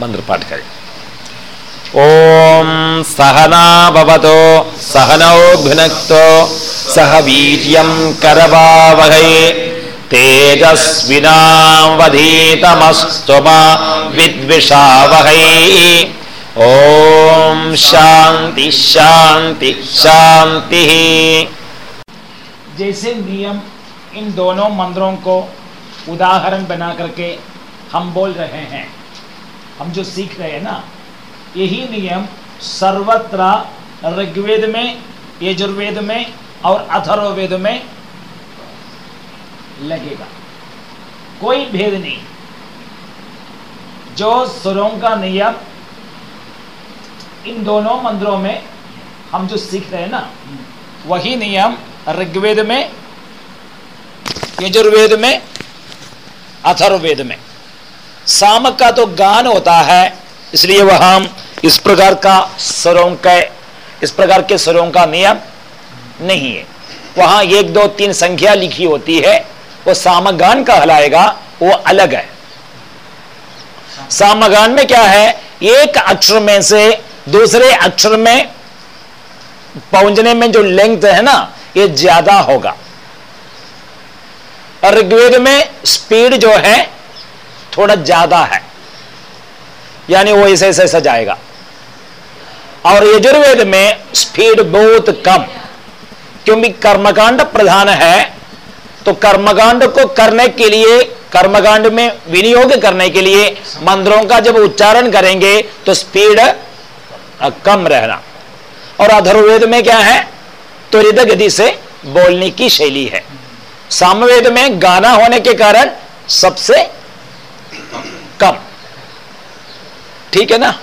मंत्र पाठ करें ओम सहनौ भुनक्तो सह वीर्यं करवावहै तेजस्विनावधीतमस्तु मा विद्विषावहै। ओम शांति शांति शांति। जैसे नियम इन दोनों मंत्रों को उदाहरण बना करके हम बोल रहे हैं। हम जो सीख रहे हैं ना, यही नियम सर्वत्र ऋग्वेद में, यजुर्वेद में और अथर्ववेद में लगेगा। कोई भेद नहीं। जो सुरों का नियम, इन दोनों मंत्रों में हम जो सीख रहे हैं ना, वही नियम ऋग्वेद में, यजुर्वेद में, अथर्ववेद में। सामक का तो गान होता है, इसलिए वह हम इस प्रकार का स्वरों का, इस प्रकार के स्वरों का नियम नहीं है। वहाँ एक दो तीन संख्या लिखी होती है, वो सामगान कहलाएगा, वो अलग है। सामगान में क्या है, एक अक्षर में से दूसरे अक्षर में पहुँचने में जो लेंथ है ना, ये ज़्यादा होगा। ऋग्वेद में स्पीड जो है थोड़ा ज़्यादा है। यानी वो ऐसे ऐसे सजाएगा। और यजुर्वेद में स्पीड बहुत कम, क्योंकि कर्मकांड प्रधान है तो कर्मकांड को करने के लिए, कर्मकांड में विनियोग करने के लिए मंत्रों का जब उच्चारण करेंगे तो स्पीड कम रहना। और अधर्वेद में क्या है? त्वरित गति से बोलने की शैली है। सामवेद में गाना होने के कारण सबसे कम ठीक है ना?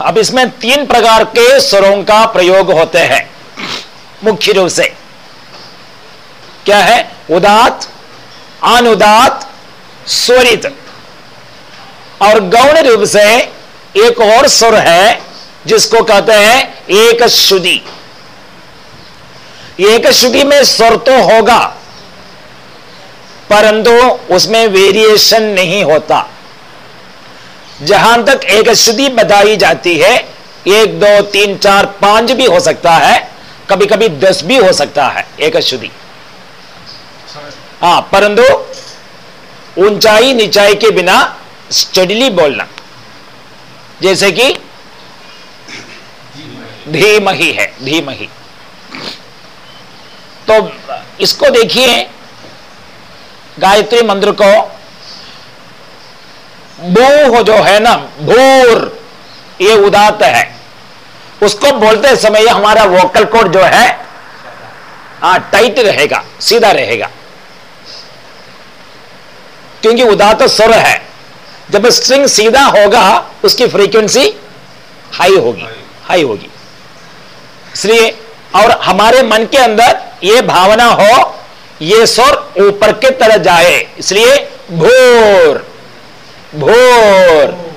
अब इसमें तीन प्रकार के स्वरों का प्रयोग होते हैं, मुख्य रूप से। क्या है? उदात, अनुदात, स्वरित। और गौण रूप से एक और स्वर है, जिसको कहते हैं एक शुद्धि एक शुद्धि में स्वर तो होगा, परंतु उसमें वेरिएशन नहीं होता। जहाँ तक एक शुद्धि बताई जाती है, एक, दो, तीन, चार, पाँच भी हो सकता है कभी कभी दस भी हो सकता है, एक शुद्धि हाँ परंतु ऊंचाई निचाई के बिना स्टडीली बोलना। जैसे कि धीमही है, धीमही। तो इसको देखिए, गायत्री मंत्र को बूह जो है ना भूर ये उदात है। उसको बोलते समय ये हमारा वोकल कोड जो है आ, टाइट रहेगा सीधा रहेगा। क्योंकि उदात स्वर है। जब स्ट्रिंग सीधा होगा उसकी फ्रीक्वेंसी हाई होगी हाई होगी। इसलिए और हमारे मन के अंदर ये भावना हो ये स्वर ऊपर के तरह जाए इसलिए भोर भोर।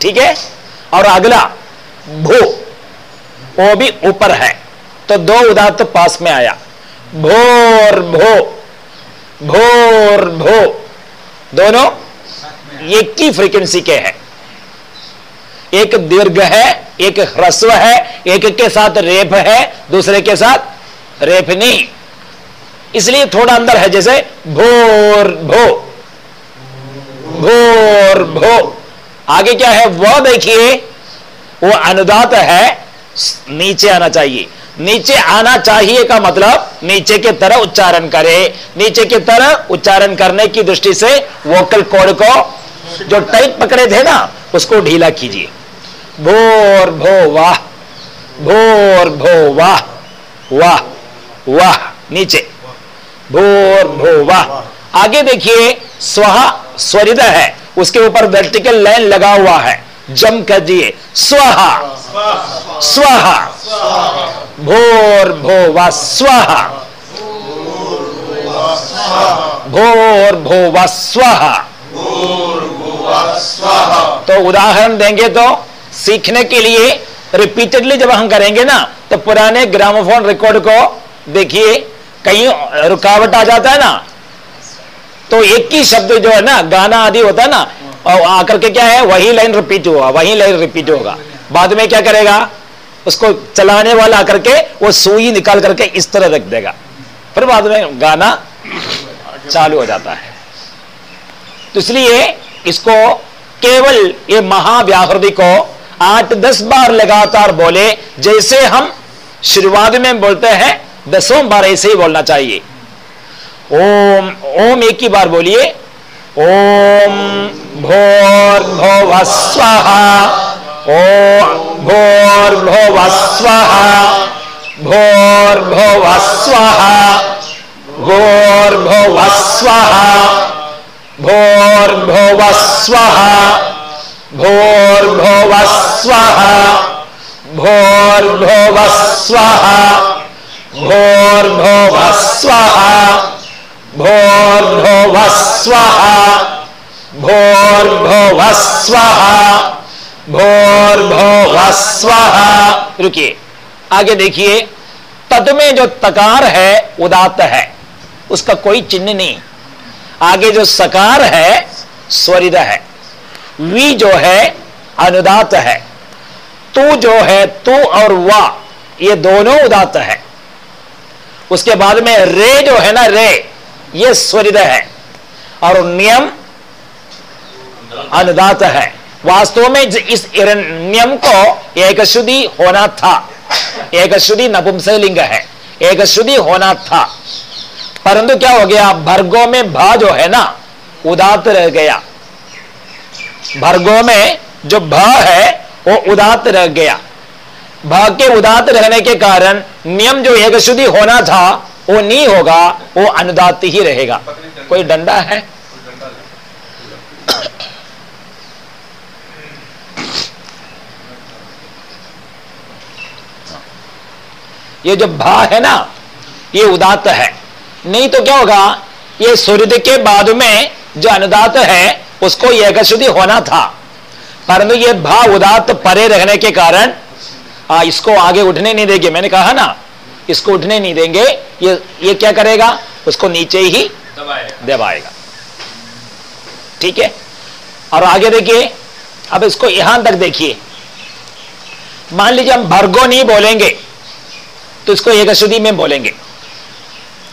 ठीक है? और अगला, भू। वो भी ऊपर है। तो दो उदात पास में आया। भोर, भो। भोर, भो। दोनों एक ही फ्रीक्वेंसी के हैं। एक दीर्घ है, एक ह्रस्व है, एक के साथ रेप है, दूसरे के साथ रेप नहीं। इसलिए थोड़ा अंदर है, जैसे भोर, भो। भोर भो आगे क्या है? वह देखिए, वो अनुदात है, नीचे आना चाहिए। नीचे आना चाहिए का मतलब नीचे के तरह उच्चारण करे। नीचे के तरह उच्चारण करने की दृष्टि से वोकल कोड को जो टाइट पकड़े थे ना, उसको ढीला कीजिए। भोर भो वाह। भोर भो वाह। वाह वाह। नीचे। भोर भो वाह। आगे देखिए स्वाहा स्वरिद है। उसके ऊपर वर्टिकल लाइन लगा हुआ है। जम कर दिए। स्वाहा स्वाहा भोर भो वा स्वाहा भोर भो वा स्वाहा तो उदाहरण देंगे तो सीखने के लिए रिपीटेडली जब हम करेंगे ना तो पुराने ग्रामोफोन रिकॉर्ड को देखिए, कहीं रुकावट आ जाता है ना तो एक ही शब्द जो है ना, गाना आदि होता है ना, और आकर के क्या है, वही लाइन रिपीट होगा, वही लाइन रिपीट होगा। बाद में क्या करेगा? उसको चलाने वाला आकर के वो सुई निकाल करके इस तरह रख देगा। फिर बाद में गाना चालू हो जाता है। तो इसलिए इसको केवल ये महाव्याहृति को आठ दस बार लगातार बोले, जैसे हम शुरुआत में बोलते हैं, दसों बार ऐसे ही बोलना चाहिए। ओम ओम एक ही बार बोलिए। ओम भोर भोव स्वाहा ओम भोर भोव स्वाहा भोर भोव स्वाहा भोर भोव स्वाहा भोर भोव स्वाहा भोर भोव स्वाहा भोर भोव स्वाहा भोर भोव स्वाहा भोर भोव स्वाहा भोर भोव स्वाहा भोर भोव स्वाहा रुकिए। आगे देखिए। तद में जो तकार है उदात है। उसका कोई चिन्ह नहीं। आगे जो सकार है स्वरिद है। वी जो है अनुदात है। तू जो है, तू और वा, ये दोनों उदात है। उसके बाद में रे जो है ना, रे। ये स्वरित है। और नियम अनुदात है। वास्तव में इस नियम को एक शुद्धि होना था। एक शुद्धि नपुंसलिंग है। एक शुद्धि होना था। परंतु क्या हो गया? भर्गो में भा जो है ना उदात रह गया। भर्गो में जो भ है, वो उदात रह गया। भ के उदात रहने के कारण नियम जो एक शुद्धि होना था वो नहीं होगा वो अनुदात ही रहेगा। कोई डंडा है? ये जो भा है ना ये उदात है। नहीं तो क्या होगा ये सूर्य के बाद में जो अनुदात है उसको एक होना था। परंतु ये भा उदात परे रहने के कारण आ, इसको आगे उठने नहीं देगी। मैंने कहा ना इसको उठने नहीं देंगे। ये ये क्या करेगा? उसको नीचे ही दबाएगा। ठीक है? और आगे देखिए अब इसको यहाँ तक देखिए। मान लीजिए हम भर्गो नहीं बोलेंगे तो इसको एक शुद्धि में बोलेंगे।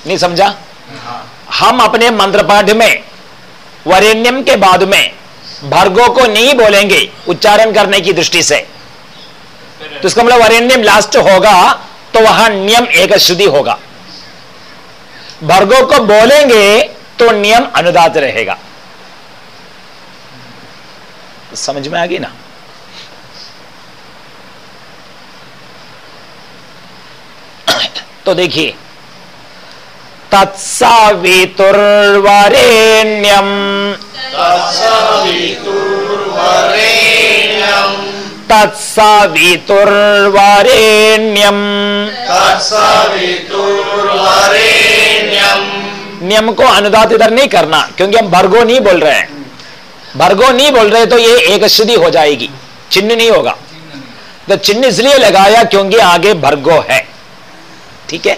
नहीं समझा? हम अपने मंत्र पाठ में वरेण्यम के बाद में भर्गो को नहीं बोलेंगे उच्चारण करने की दृष्टि से। तो इसका मतलब वरेण्यम लास्ट होगा तो वहाँ नियम एक शुद्धि होगा। भर्गो को बोलेंगे तो नियम अनुदात रहेगा। समझ में आ गई ना? तो देखिए तत्सावितुर्वरेण्यम। तत्सावितुर्वरेण्यम। नियम को अनुदात इधर नहीं करना क्योंकि हम भर्गो नहीं बोल रहे हैं। भर्गो नहीं बोल रहे तो ये एक शुद्धि हो जाएगी चिन्ह नहीं होगा। तो चिन्ह इसलिए लगाया क्योंकि आगे भर्गो है। ठीक है?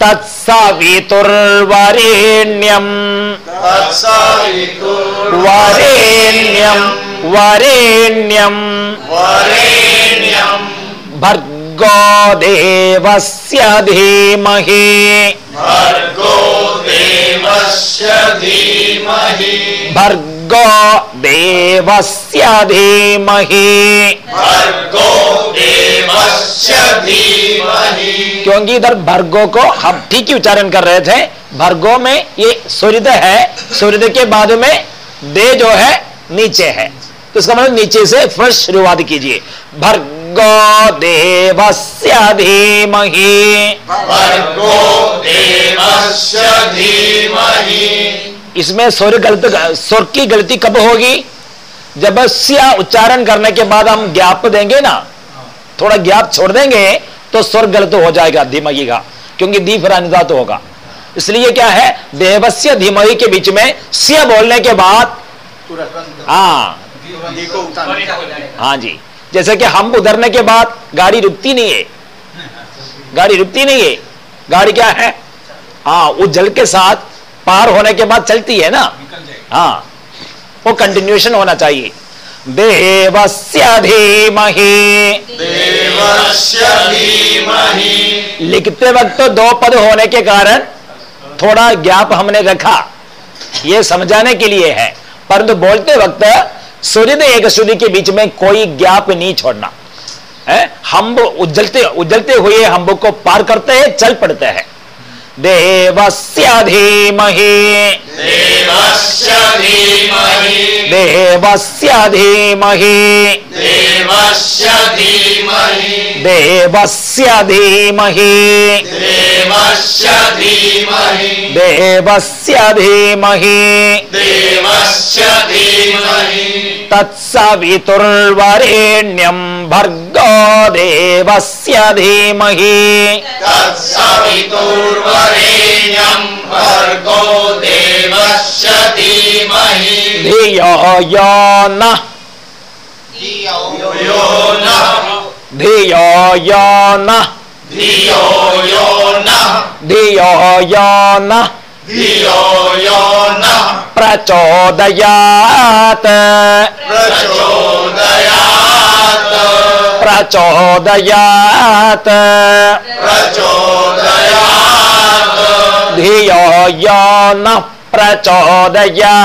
तत्सावितुर्वरेण्यम। वरेण्यम। वरेण्यम। भर्गो देवस्य धीमहि। भर्गो देवस्य धीमहि। भर्गो देवस्य धीमहि। भर्गो देवस्य धीमहि। क्योंकि इधर भर्गो को हम ठीक ही उच्चारण कर रहे थे। भर्गो में ये सूर्य है सूर्य के बाद में दे जो है नीचे है। इसका मतलब नीचे से फ़र्स्ट शुरुआत कीजिए। भर्गो देवस्य धीमहि। भर्गो देवस्य धीमहि। इसमें स्वर गलत स्वर की गलती कब होगी? जब स्या उच्चारण करने के बाद हम ज्ञाप देंगे ना थोड़ा ज्ञाप छोड़ देंगे तो स्वर गलत हो जाएगा धीमगी का क्योंकि दी फिर अनुदात होगा। इसलिए क्या है? देवस्य धीमही के बीच में स्य बोलने के बाद हाँ हाँ जी। जैसे कि हम उधरने के बाद गाड़ी रुकती नहीं है। गाड़ी रुकती नहीं है। गाड़ी क्या है? हाँ वो जल के साथ पार होने के बाद चलती है ना। हाँ वो कंटिन्यूएशन होना चाहिए। देवस्य धीमहि। देवस्य धीमहि। लिखते वक्त तो दो पद होने के कारण थोड़ा गैप हमने रखा। ये समझाने के लिए है। परंतु बोलते वक्त सूर्य एक सूर्य के बीच में कोई गैप नहीं छोड़ना। है? हम उज्जलते उज्जलते हुए हम को पार करते हैं चल पड़ते हैं। देवस्य धीमहि देवस्य धीमहि देवस्य धीमहि देवस्य धीमहि देवस्य धीमहि देवस्य धीमहि। देवस्य धीमहि। देवस्य धीमहि। तत्सवितुर्वरेण्यं भर्गो देवस्य धीमहि। तत्सवितुर्वरेण्यं भर्गो देवस्य धीमहि। धियो यो नः। धियो यो नः। धियो यो नः। Diyojona Diyojona Diyojona Prachodayate Prachodayate Prachodayate Prachodayate Diyojona Prachodayate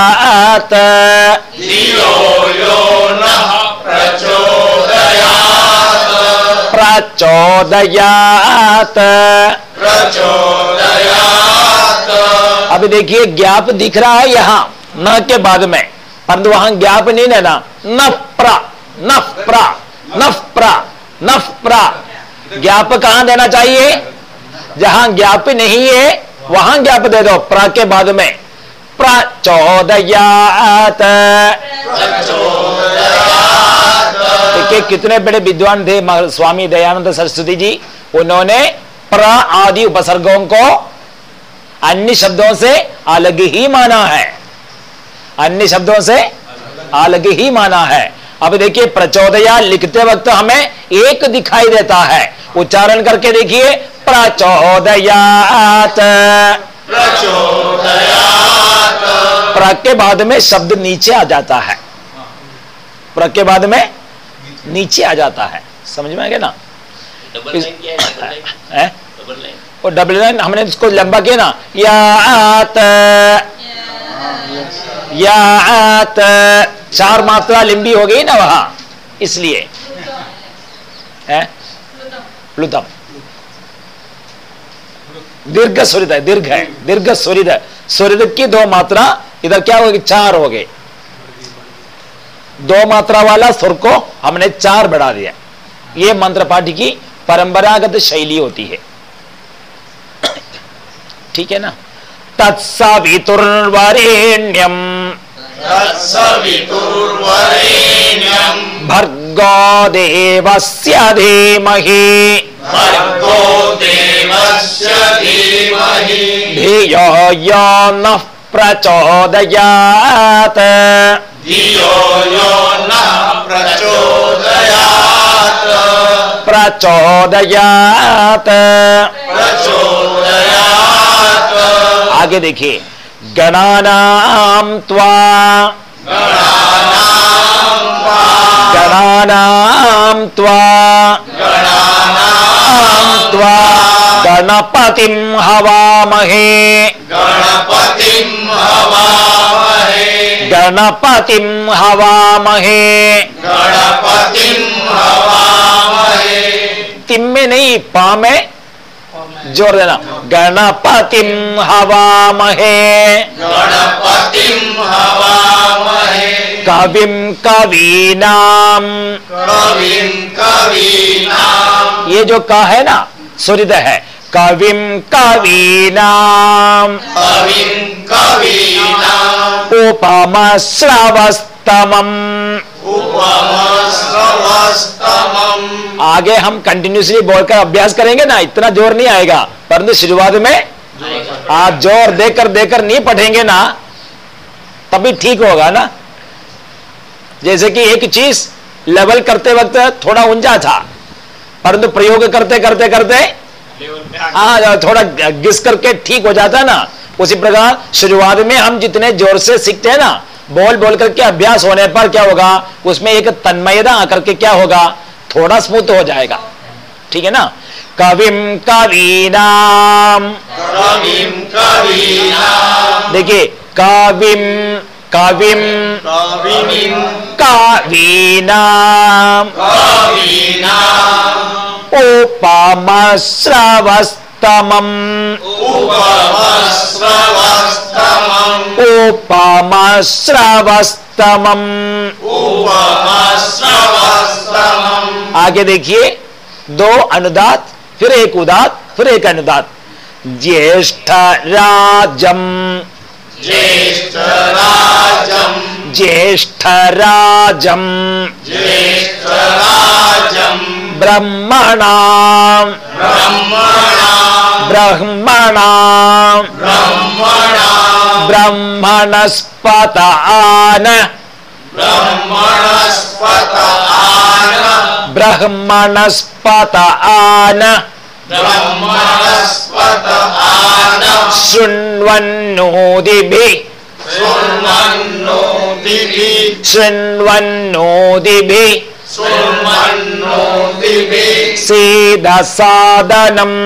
Diyojona Prachodayate प्रचोदयात्। प्रचोदयात्। अभी देखिए ज्ञाप दिख रहा है यहाँ न के बाद में। परंतु वहाँ ज्ञाप नहीं लेना। नफ प्रा नफ प्रा नफ प्रा नफ प्रा ज्ञाप कहाँ देना चाहिए? जहाँ ज्ञाप नहीं है वहाँ ज्ञाप दे दो। प्रा के बाद में। प्रचोदयात। देखिए कितने बड़े विद्वान थे स्वामी दयानंद सरस्वती जी, उन्होंने प्र आदि उपसर्गों को अन्य शब्दों से अलग ही माना है। अन्य शब्दों से अलग ही माना है। अब देखिए, प्रचोदया लिखते वक्त हमें एक दिखाई देता है। उच्चारण करके देखिए प्रचोदयात प्रचोदयात्। प्र के बाद में शब्द नीचे आ जाता है। प्र के बाद में नीचे आ जाता है। समझ में आ गया ना? डबल लाइन क्या है डबल लाइन? डबल लाइन वो डबल लाइन हमने इसको लंबा किया ना? या आत। या यात चार मात्रा लंबी हो गई ना वहाँ इसलिए। है? प्लुतम। दीर्घ स्वरित है दीर्घ है दीर्घ स्वरित स्वरित की दो मात्रा इधर क्या होगी चार हो गए दो मात्रा वाला सुर को हमने चार बढ़ा दिया। ये मंत्र पाठ की परंपरागत शैली होती है। ठीक है ना? तत्सवितुर्वरेण्यम। तत्सवितुर्वरेण्यं भर्गो देवस्य धीमहि। भर्गो देवस्य धीमहि। धियो यो नः प्रचोदयात्। धियो यो नः प्रचोदयात्। प्रचोदयात्। प्रचोदयात् आगे देखिए गणानाम त्वा। गणानाम त्वा। गणानां त्वा। गणपतिं हवामहे। गणपतिं हवामहे। गणपतिं हवामहे। गणपतिं हवामहे। तिम में नहीं पा में ज़ोर देना। गणपतिं हवामहे। गणपतिं हवामहे। कविं कवीनाम कविं कवीनां। ये जो का है ना है। कविं कवीनाम। कविं कवीनाम्। उपमश्रवस्तमम। उपमश्रवस्तमम्। आगे हम कंटिन्यूसली बोलकर अभ्यास करेंगे ना इतना ज़ोर नहीं आएगा। परंतु शुरुआत में आप ज़ोर देकर देकर नहीं पढ़ेंगे ना तभी ठीक होगा ना। जैसे कि एक चीज़ लेवल करते वक्त थोड़ा ऊँचा था। परंतु प्रयोग करते करते करते हाँ थोड़ा घिस करके ठीक हो जाता है ना। उसी प्रकार शुरुआत में हम जितने ज़ोर से सीखते हैं ना बोल बोल करके अभ्यास होने पर क्या होगा उसमें एक तन्मयता आकर के क्या होगा थोड़ा स्मूथ हो जाएगा। ठीक है ना? कविम कवीनाम कविं कवीनां। देखिए कविम कविम कविं कवीनाम। उपमश्रवस्तमम् उपमश्रवस्तमम् आगे देखिए दो अनुदात फिर एक उदात फिर एक अनुदात। ज्येष्ठ राजम। ज्येष्ठ राजम। ज्येष्ठराजम्। ब्रह्मणाम। ब्रह्मणाम्। ब्रह्मणाम। ब्रह्मणाम्। ब्रह्मणस्पत आन ब्रह्मणस्पत आन ब्रह्मणस्पत आन ब्रह्मणस्पत आन शृण्वन्नोदिभिः। शृण्वन्नोदिभिः शृण्वन्नो दिभिः सीदसादनम्।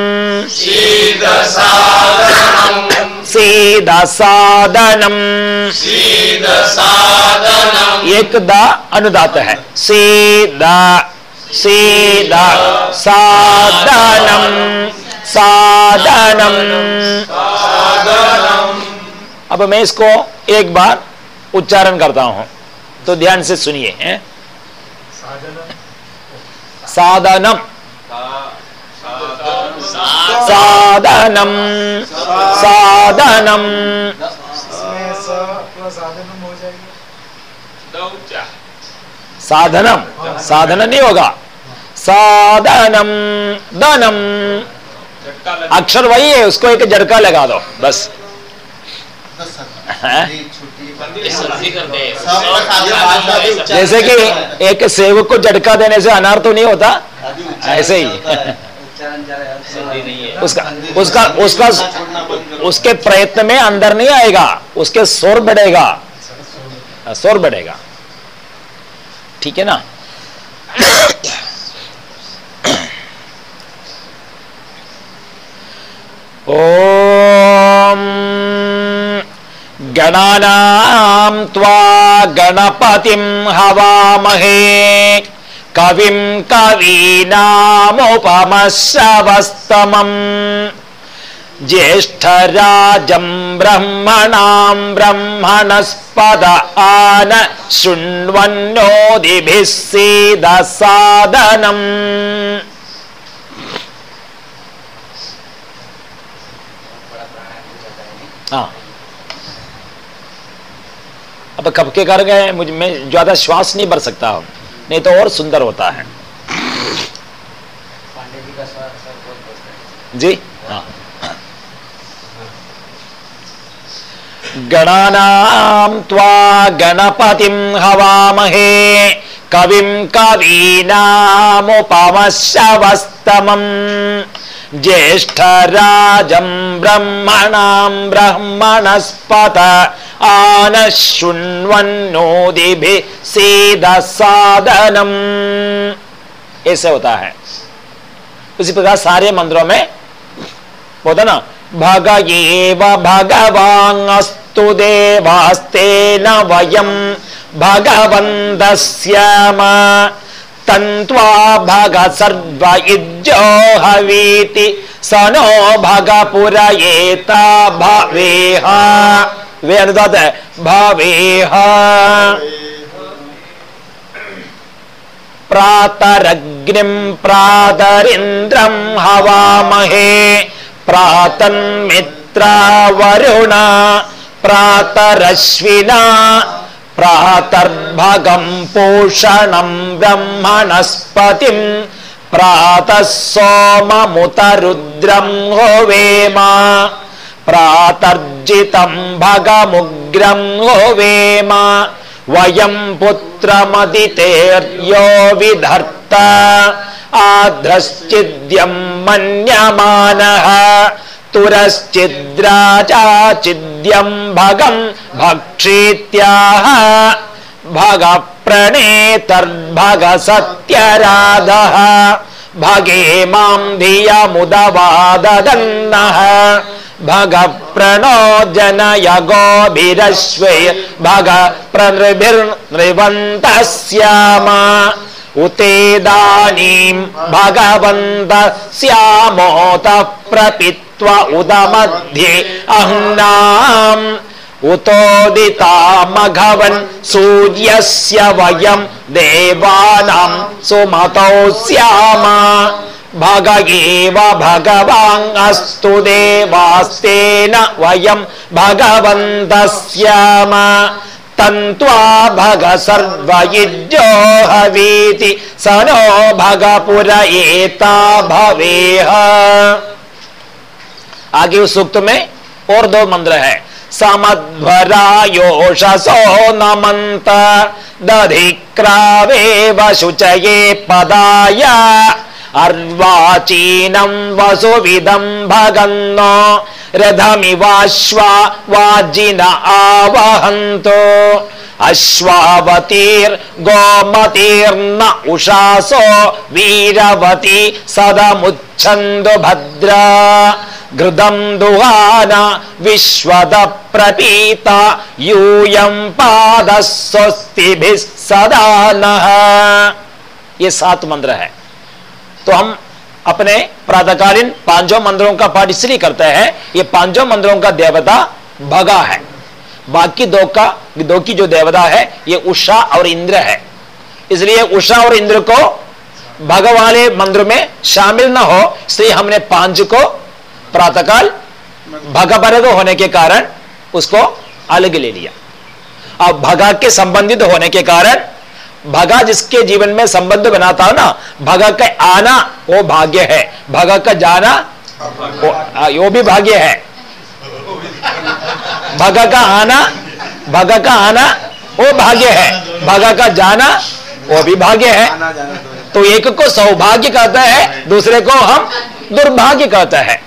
सीदसादनम्। एक द अनुदात है। सीदा सीदा सादनम। सादनम। सादनम्। अब मैं इसको एक बार उच्चारण करता हूँ। तो ध्यान से सुनिए साधनम। साधनम। साधनम। साधनम। साधन नहीं होगा। साधनम। दनम अक्षर वही है, उसको एक झटका लगा दो, बस? जैसे कि एक सेवक को झटका देने से अनार तो नहीं होता? ऐसे ही। उसका उसका उसका, उसके प्रयत्न में अंदर नहीं आएगा, उसके शोर बढ़ेगा। शोर बढ़ेगा। ठीक है ना? ओम गणानां त्वा गणपतिं हवामहे। कविं कवीनामुपमश्रवस्तमम् ज्येष्ठराजं ब्रह्मणां ब्रह्मणस्पद आन शृण्वन्नोदिभिः सीदसादनम्। हाँ। अब कब के कर गए, मुझ, में ज़्यादा श्वास नहीं भर सकता। नहीं तो और सुंदर होता है। जी? है। त्वा गणपतिं हवामहे, कविं कवीनामुपमश्रवस्तमम् ज्येष्ठराजं ब्रह्मणां ब्रह्मणस्पत आन शृण्वन्नोदिभिः सीदसादनम् ऐसे होता है। उसी प्रकार सारे मंत्रों में होता ना भग एव भगवांस्तु देवास्तेन वयं भगवन्तस्याम तन्त्वा भग सर्व इज्जो हवीति स नो भग पुरयेता भवेह। वे अनुदात है। भवेह। प्रातरग्निं प्रातरिन्द्रं हवामहे। प्रातन्मित्रावरुण प्रातरश्विना। प्रातर्भगं पोषणं ब्रह्मणस्पतिं। प्रातः सोममुतरुद्रं होवेम प्रातर्जितं भगमुग्रं होवेम वयं पुत्रमदितेर्यो विधर्त आध्रश्चिद्यं मन्यमानः तुरश्चिद्राचाचिद्यं भगं भक्षीत्याह भग प्रणेतर्भग सत्यराधः भगे माँ धियमुदवाददन्नः। भग प्रणो जनय गोभिरश्वे भग प्रनृभिर्नृवन्तः स्याम उतेदानीं भगवन्त स्यामोतः प्रपित्वा उदमध्ये अह्नाम्। उतोदिता सूर्यस्य वयं देवानां सुमतौ स्याम भग एव भगवाङ् देवास्तेन वयं भगवन्तः स्याम तन्त्वा भग सर्वयुज्यो हवीति स नो भगपुर एता भवेह। आगे उस सूक्त में और दो मंत्र है। समध्वरायोषसो नमन्त दधिक्रावेव शुचये पदाय। अर्वाचीनं वसुविदं भगन्नो, रथमिवाश्वा वाजिन आवहन्तो। अश्वावतीर्गोमतीर्न उषासो वीरवती सदमुच्छन्दु भद्रा। घृदं दुहान विश्वद प्रपीता, यूयं पादः स्वस्तिभिः सदा नः। ये सात मंत्र है। तो हम अपने प्रातकालीन पाँचों मंदिरों का पाठ इसलिए करते हैं, ये पाँचों मंत्रों का देवता भगा है। बाकी दो का, दो की जो देवता है, ये उषा और इंद्र है। इसलिए उषा और इंद्र को भग वाले मंत्र में शामिल ना हो, इसलिए हमने पाँच को प्रातकाल भगपरग होने के कारण उसको अलग ले लिया। अब भगा के संबंधित होने के कारण भगा जिसके जीवन में संबंध बनाता हो ना भगा का आना वो भाग्य है। भगा का जाना वो, वो भी भाग्य है। भगा का आना भगा का आना वो भाग्य है। भगा का जाना वो भी भाग्य है। तो एक को सौभाग्य कहता है दूसरे को हम दुर्भाग्य कहता है।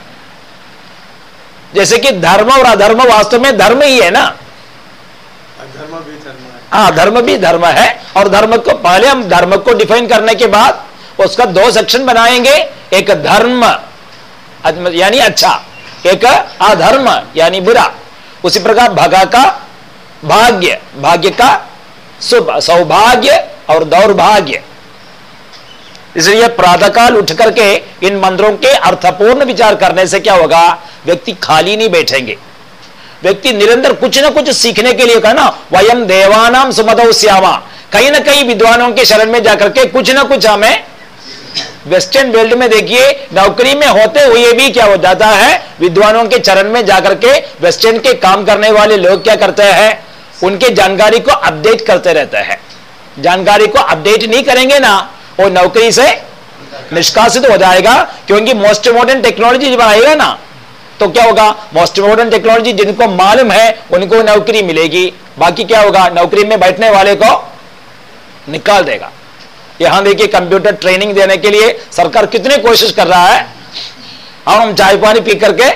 जैसे कि धर्म और अधर्म वास्तव में धर्म ही है ना। है, धर्म भी धर्म है, और धर्म को पहले हम धर्म को डिफाइन करने के बाद उसका दो सेक्शन बनाएँगे, एक धर्म, यानी अच्छा एक अधर्म, यानी बुरा। उसी प्रकार भगा का भाग्य भाग्य का शुभ, सौभाग्य और दौर्भाग्य। इसलिए प्रातःकाल उठ करके इन मंत्रों के अर्थपूर्ण विचार करने से क्या होगा, व्यक्ति खाली नहीं बैठेंगे। व्यक्ति निरंतर कुछ ना कुछ सीखने के लिए कहा ना वयम देवानाम सुमदौ श्यामा कहीं ना कहीं विद्वानों के शरण में जाकर के कुछ ना कुछ हमें वेस्टर्न वर्ल्ड में देखिए, नौकरी में होते हुए भी क्या हो जाता है, विद्वानों के चरण में जाकर के वेस्टर्न के काम करने वाले लोग क्या करते हैं, उनके जानकारी को अपडेट करते रहते हैं। जानकारी को अपडेट नहीं करेंगे ना, वो नौकरी से निष्कासित हो जाएगा, क्योंकि मोस्ट मॉडर्न टेक्नोलॉजी जब आएगा ना तो क्या होगा? मोस्ट मॉडर्न टेक्नोलॉजी जिनको मालूम है, उनको नौकरी मिलेगी। बाकी क्या होगा? नौकरी में बैठने वाले को निकाल देगा। यहाँ देखिए कंप्यूटर ट्रेनिंग देने के लिए सरकार कितनी कोशिश कर रहा है? और हम चाय पानी पी करके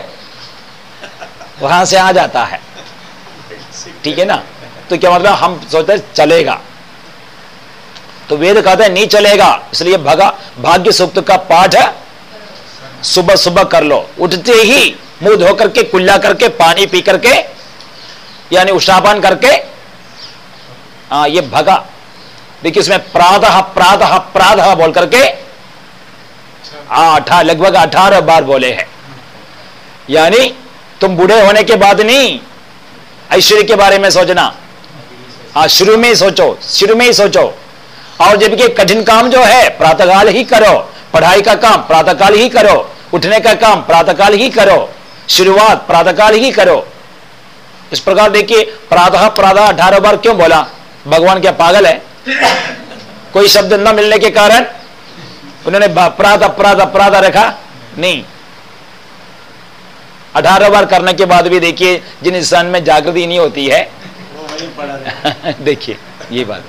वहाँ से आ जाता है। ठीक है ना? तो क्या मतलब? हम सोचते चलेगा। तो वेद कहते हैं, नहीं चलेगा। इसलिए भगा भाग्य सूक्त का पाठ सुबह सुबह कर लो। उठते ही मुँह धो करके कुल्ला करके, पानी पी करके, यानी उष्णापान करके हाँ ये भगा। देखिए इसमें प्रातः प्रातः प्रातः बोल करके अठा, लगभग अठारह बार बोले हैं। यानी तुम बूढ़े होने के बाद नहीं, ऐश्वर्य के बारे में सोचना। हाँ शुरू में ही सोचो, शुरू में ही सोचो। और जबकि कठिन काम जो है, प्रातःकाल ही करो। पढ़ाई का काम, प्रातःकाल ही करो। उठने का काम, प्रातःकाल ही करो। शुरुआत प्रातःकाल ही करो। इस प्रकार देखिए प्रातः प्रातः अठारह बार क्यों बोला? भगवान क्या पागल है? कोई शब्द न मिलने के कारण उन्होंने प्रातः प्रातः प्रातः रखा? नहीं। अठारह बार करने के बाद भी देखिए जिन इंसान में जागृति नहीं होती है देखिए ये बात।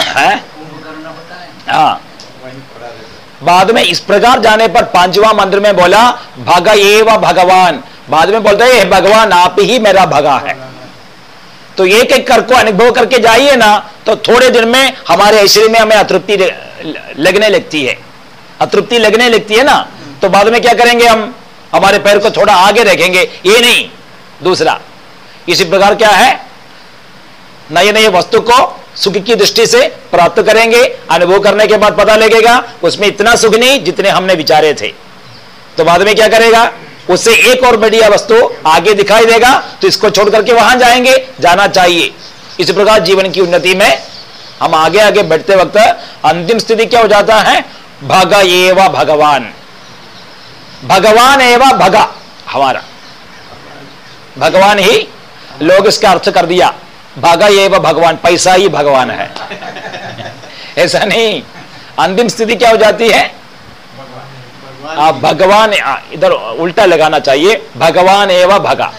है। हाँ। बाद में इस प्रकार जाने पर पांचवा मंत्र में बोला, भग एव भगवान। बाद में बोलते हैं भगवान, आप ही मेरा भगा है। तो एक एक कर को अनुभव करके जाइए ना तो थोड़े दिन में हमारे ऐश्वर्य में हमें अतृप्ति लगने लगती है। अतृप्ति लगने लगती है ना? तो बाद में क्या करेंगे हम? हमारे पैर को थोड़ा आगे रखेंगे। ये नहीं, दूसरा। इसी प्रकार क्या है? नए नए वस्तु को सुख की दृष्टि से प्राप्त करेंगे, अनुभव करने के बाद पता लगेगा, उसमें इतना सुख नहीं जितने हमने विचारे थे। तो बाद में क्या करेगा? उससे एक और बढ़िया वस्तु आगे दिखाई देगा तो इसको छोड़ करके वहाँ जाएँगे, जाना चाहिए। इसी प्रकार जीवन की उन्नति में हम आगे आगे बढ़ते वक्त अंतिम स्थिति क्या हो जाता है? भग एवा भगवान। भगवान एवा भगा, हमारा। भगवान ही लोग इसका अर्थ कर दिया। भागा एवं भगवान, पैसा ही भगवान है। ऐसा नहीं। अंतिम स्थिति क्या हो जाती है? आप भगवान, इधर उल्टा लगाना चाहिए। भगवान एवं भगा।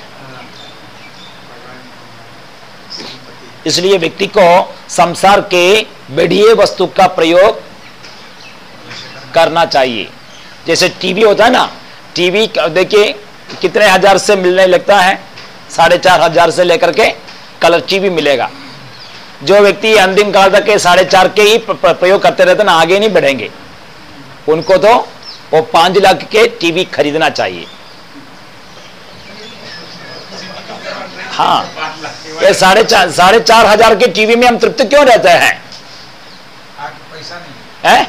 इसलिए व्यक्ति को संसार के बढ़िए वस्तु का प्रयोग करना चाहिए। जैसे टीवी होता है ना, टीवी देखिए, कितने हज़ार से मिलने लगता है? साढ़े चार हज़ार से लेकर के कलर टीवी मिलेगा। जो व्यक्ति अंतिम काल तक के साढ़े चार के ही प्रयोग करते रहते ना, आगे नहीं बढ़ेंगे। उनको तो वो पाँच लाख के टीवी खरीदना चाहिए। हाँ ये साढ़े चार साढ़े चार हज़ार के टीवी में हम तृप्त क्यों रहते हैं? है?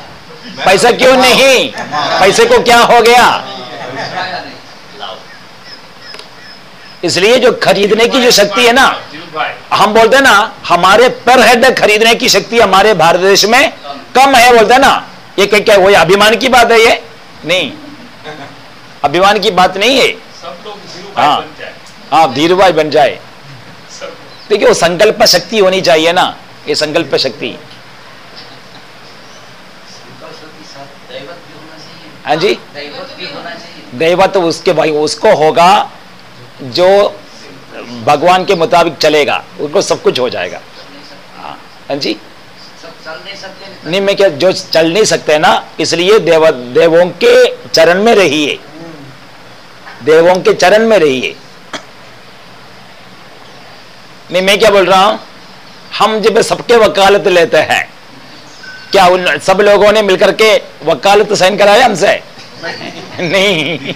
पैसा क्यों नहीं? पैसे को क्या हो गया? इसलिए जो खरीदने की जो शक्ति है ना हम बोलते हैं ना हमारे पर हेड खरीदने की शक्ति हमारे भारत देश में कम है बोलते हैं ना। ये क्या क्या वही अभिमान की बात है ये? नहीं। अभिमान की बात नहीं है। सब लोग धीरूभाई हाँ। हाँ धीरू भाई बन जाए। देखिए वो संकल्प शक्ति होनी चाहिए ना। ये संकल्प शक्ति। दैवत भी होना चाहिए। हाँ जी। दैवत भी दैवत उसके भाई उसको होगा जो भगवान के मुताबिक चलेगा उनको सब कुछ हो जाएगा। हाँ हाँ जी? नहीं मैं क्या जो चल नहीं सकते ना इसलिए देव देवों के चरण में रहिए। देवों के चरण में रहिए। नहीं मैं क्या बोल रहा हूँ? हम जब सबके वकालत लेते हैं क्या उन सब लोगों ने मिलकर के वकालत साइन कराया हमसे? नहीं।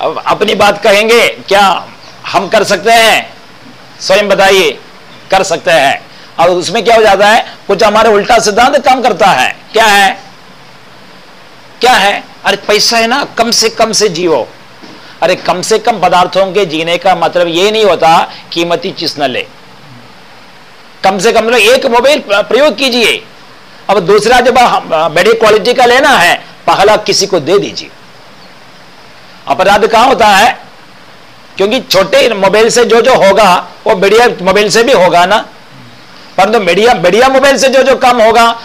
अब अपनी बात कहेंगे, क्या हम कर सकते हैं? स्वयं बताइए, कर सकते हैं। और उसमें क्या हो जाता है, कुछ हमारे उल्टा सिद्धांत काम करता है। क्या है? क्या है? अरे पैसा है ना, कम से कम से जियो। अरे कम से कम पदार्थों के जीने का मतलब ये नहीं होता, कीमती चीज़ न ले। कम से कम मतलब एक मोबाइल प्रयोग कीजिए। अब दूसरा जब बड़ी क्वालिटी का लेना है, पहला किसी को दे दीजिए। अपराध कहाँ होता है? क्योंकि छोटे मोबाइल से जो जो होगा, वो बढ़िया मोबाइल से भी होगा ना। परंतु मीडिया बढ़िया मोबाइल से जो जो काम होगा,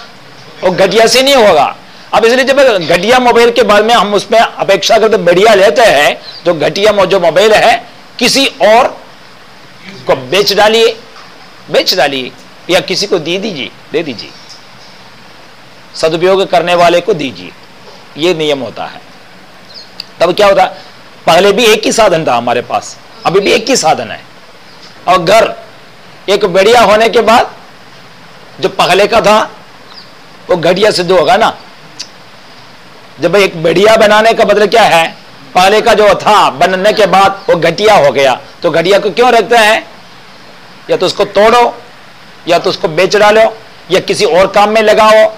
वो घटिया से नहीं होगा। अब इसलिए जब घटिया मोबाइल के बारे में हम उसमें अपेक्षा करते बढ़िया लेते हैं, जो घटिया जो मोबाइल है, किसी और को बेच डालिए बेच डालिए, या किसी को दे दीजिए दे दीजिए। सदुपयोग करने वाले को दीजिए। ये नियम होता है। तब क्या होता? पहले भी एक ही साधन था हमारे पास, अभी भी एक ही साधन है। और घर एक बढ़िया होने के बाद, जो पहले का था, वो घटिया सिद्ध होगा ना। जब एक बढ़िया बनाने का मतलब क्या है? पहले का जो था, बनने के बाद वो घटिया हो गया। तो घटिया को क्यों रखते हैं? या तो उसको तोड़ो, या तो उसको बेच डालो, या किसी और काम में लगाओ।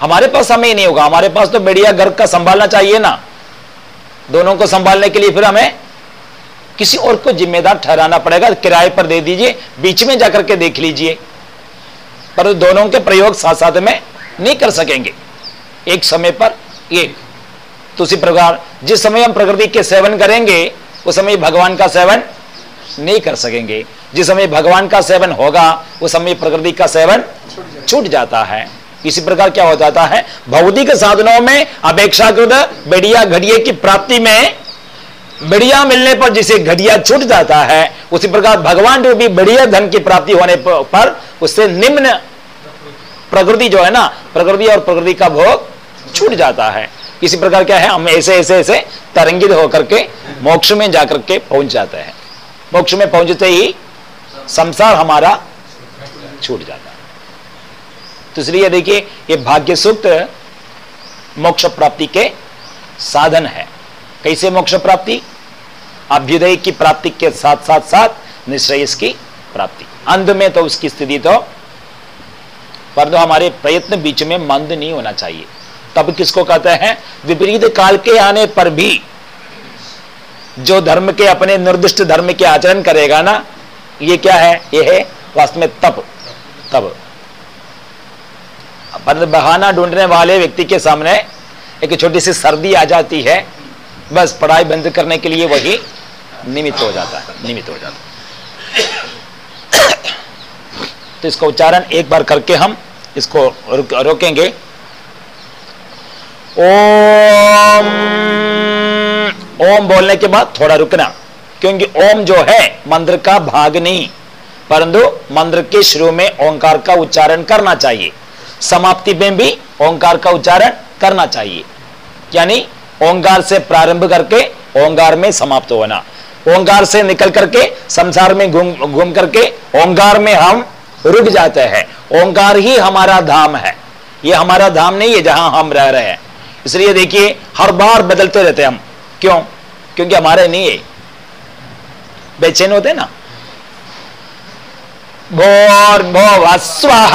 हमारे पास समय नहीं होगा। हमारे पास तो बढ़िया घर का संभालना चाहिए ना। दोनों को संभालने के लिए फिर हमें किसी और को जिम्मेदार ठहराना पड़ेगा। किराए पर दे दीजिए, बीच में जाकर के देख लीजिए। पर दोनों के प्रयोग साथ साथ में नहीं कर सकेंगे। एक समय पर एक तो उसी प्रकार, जिस समय हम प्रकृति के सेवन करेंगे, उस समय भगवान का सेवन नहीं कर सकेंगे। जिस समय भगवान का सेवन होगा, उस समय प्रकृति का सेवन छूट जाता है। इसी प्रकार क्या हो जाता है? भौतिक साधनों में अपेक्षाकृत बेड़िया घड़िए की प्राप्ति में बढ़िया मिलने पर जिसे घड़िया छूट जाता है, उसी प्रकार भगवान भी बढ़िया धन की प्राप्ति होने पर उससे निम्न प्रकृति जो है ना, प्रकृति और प्रकृति का भोग छूट जाता है। इसी प्रकार क्या है? हम ऐसे ऐसे ऐसे तरंगित होकर के मोक्ष में जाकर के पहुँच जाते हैं। मोक्ष में पहुँचते ही संसार हमारा छूट जाता है। तो देखिए, ये भाग्य सूक्त मोक्ष प्राप्ति के साधन है। कैसे मोक्ष प्राप्ति? अभ्युदय की प्राप्ति के साथ साथ साथ निश्रेयस की प्राप्ति। अंध में तो उसकी स्थिति तो परंतु हमारे प्रयत्न बीच में मंद नहीं होना चाहिए। तब किसको कहते हैं? विपरीत काल के आने पर भी जो धर्म के अपने निर्दिष्ट धर्म के आचरण करेगा ना, ये क्या है? ये है वास्तव में तप। तब पर बहाना ढूँढने वाले व्यक्ति के सामने एक छोटी सी सर्दी आ जाती है। बस पढ़ाई बंद करने के लिए वही निमित्त हो जाता है निमित्त हो जाता है। तो इसका उच्चारण एक बार करके हम इसको रुक, रोकेंगे। ओम ओम बोलने के बाद थोड़ा रुकना क्योंकि ओम जो है मंत्र का भाग नहीं परंतु मंत्र के शुरू में ओंकार का उच्चारण करना चाहिए। समाप्ति में भी ओंकार का उच्चारण करना चाहिए। यानी ओंकार से प्रारंभ करके ओंकार में समाप्त होना। ओंकार से निकल करके संसार में घूम घूम करके ओंकार में हम रुक जाते हैं। ओंकार ही हमारा धाम है। ये हमारा धाम नहीं है जहाँ हम रह रहे हैं। इसलिए देखिए, हर बार बदलते रहते हम। क्यों? क्योंकि हमारे नहीं है। बेचैन होते ना? भोर भो स्वः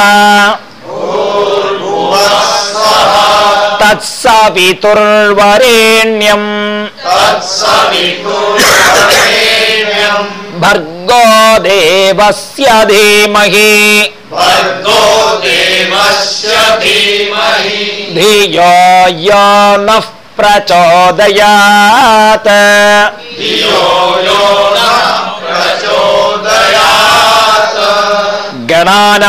तत्सवितुर्वरेण्यम् भर्गो देवस्य धीमहि भर्गो देवस्य धीमहि धियो यो नः प्रचोदयात्। धियो यो नः प्रचोदयात्। गणानां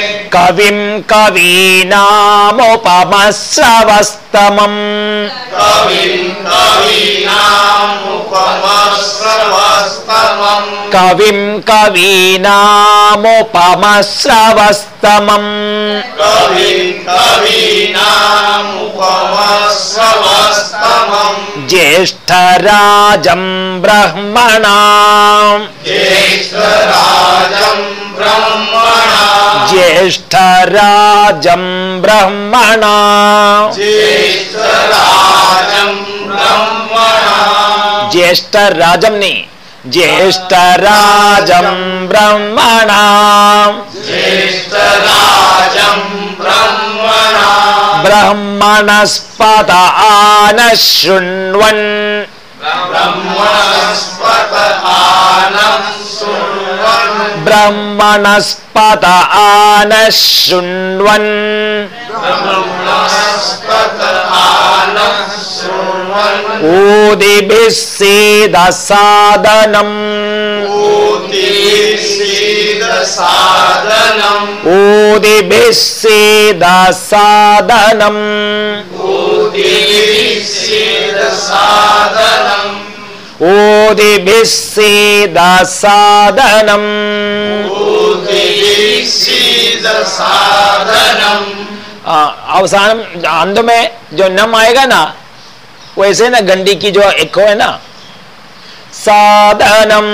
कविं कवीनामुपमश्रवस्तमम् कविं कवीनामुपमश्रवस्तमम् ज्येष्ठराजं ब्रह्मणा। ज्येष्ठराजं ब्रह्मणा। ज्येष्ठराजं ब्रह्मणा। ज्येष्ठ राजम नहीं ज्येष्ठ राजम ब्रह्मणा। ज्येष्ठराजं ब्रह्मणा। ब्रह्मणस्पत आन शृण्वन् ब्रह्मणस्पत आनं शृण्वन् ब्रह्मणस्पत आन आनः शृण्वन् ऊदिभिः सेदसादनम्। ऊदिभिः सेदसादनम्। सीदसादनम् अवसान अंध में जो नम आएगा ना वैसे ना गंडी की जो एक है ना साधनम।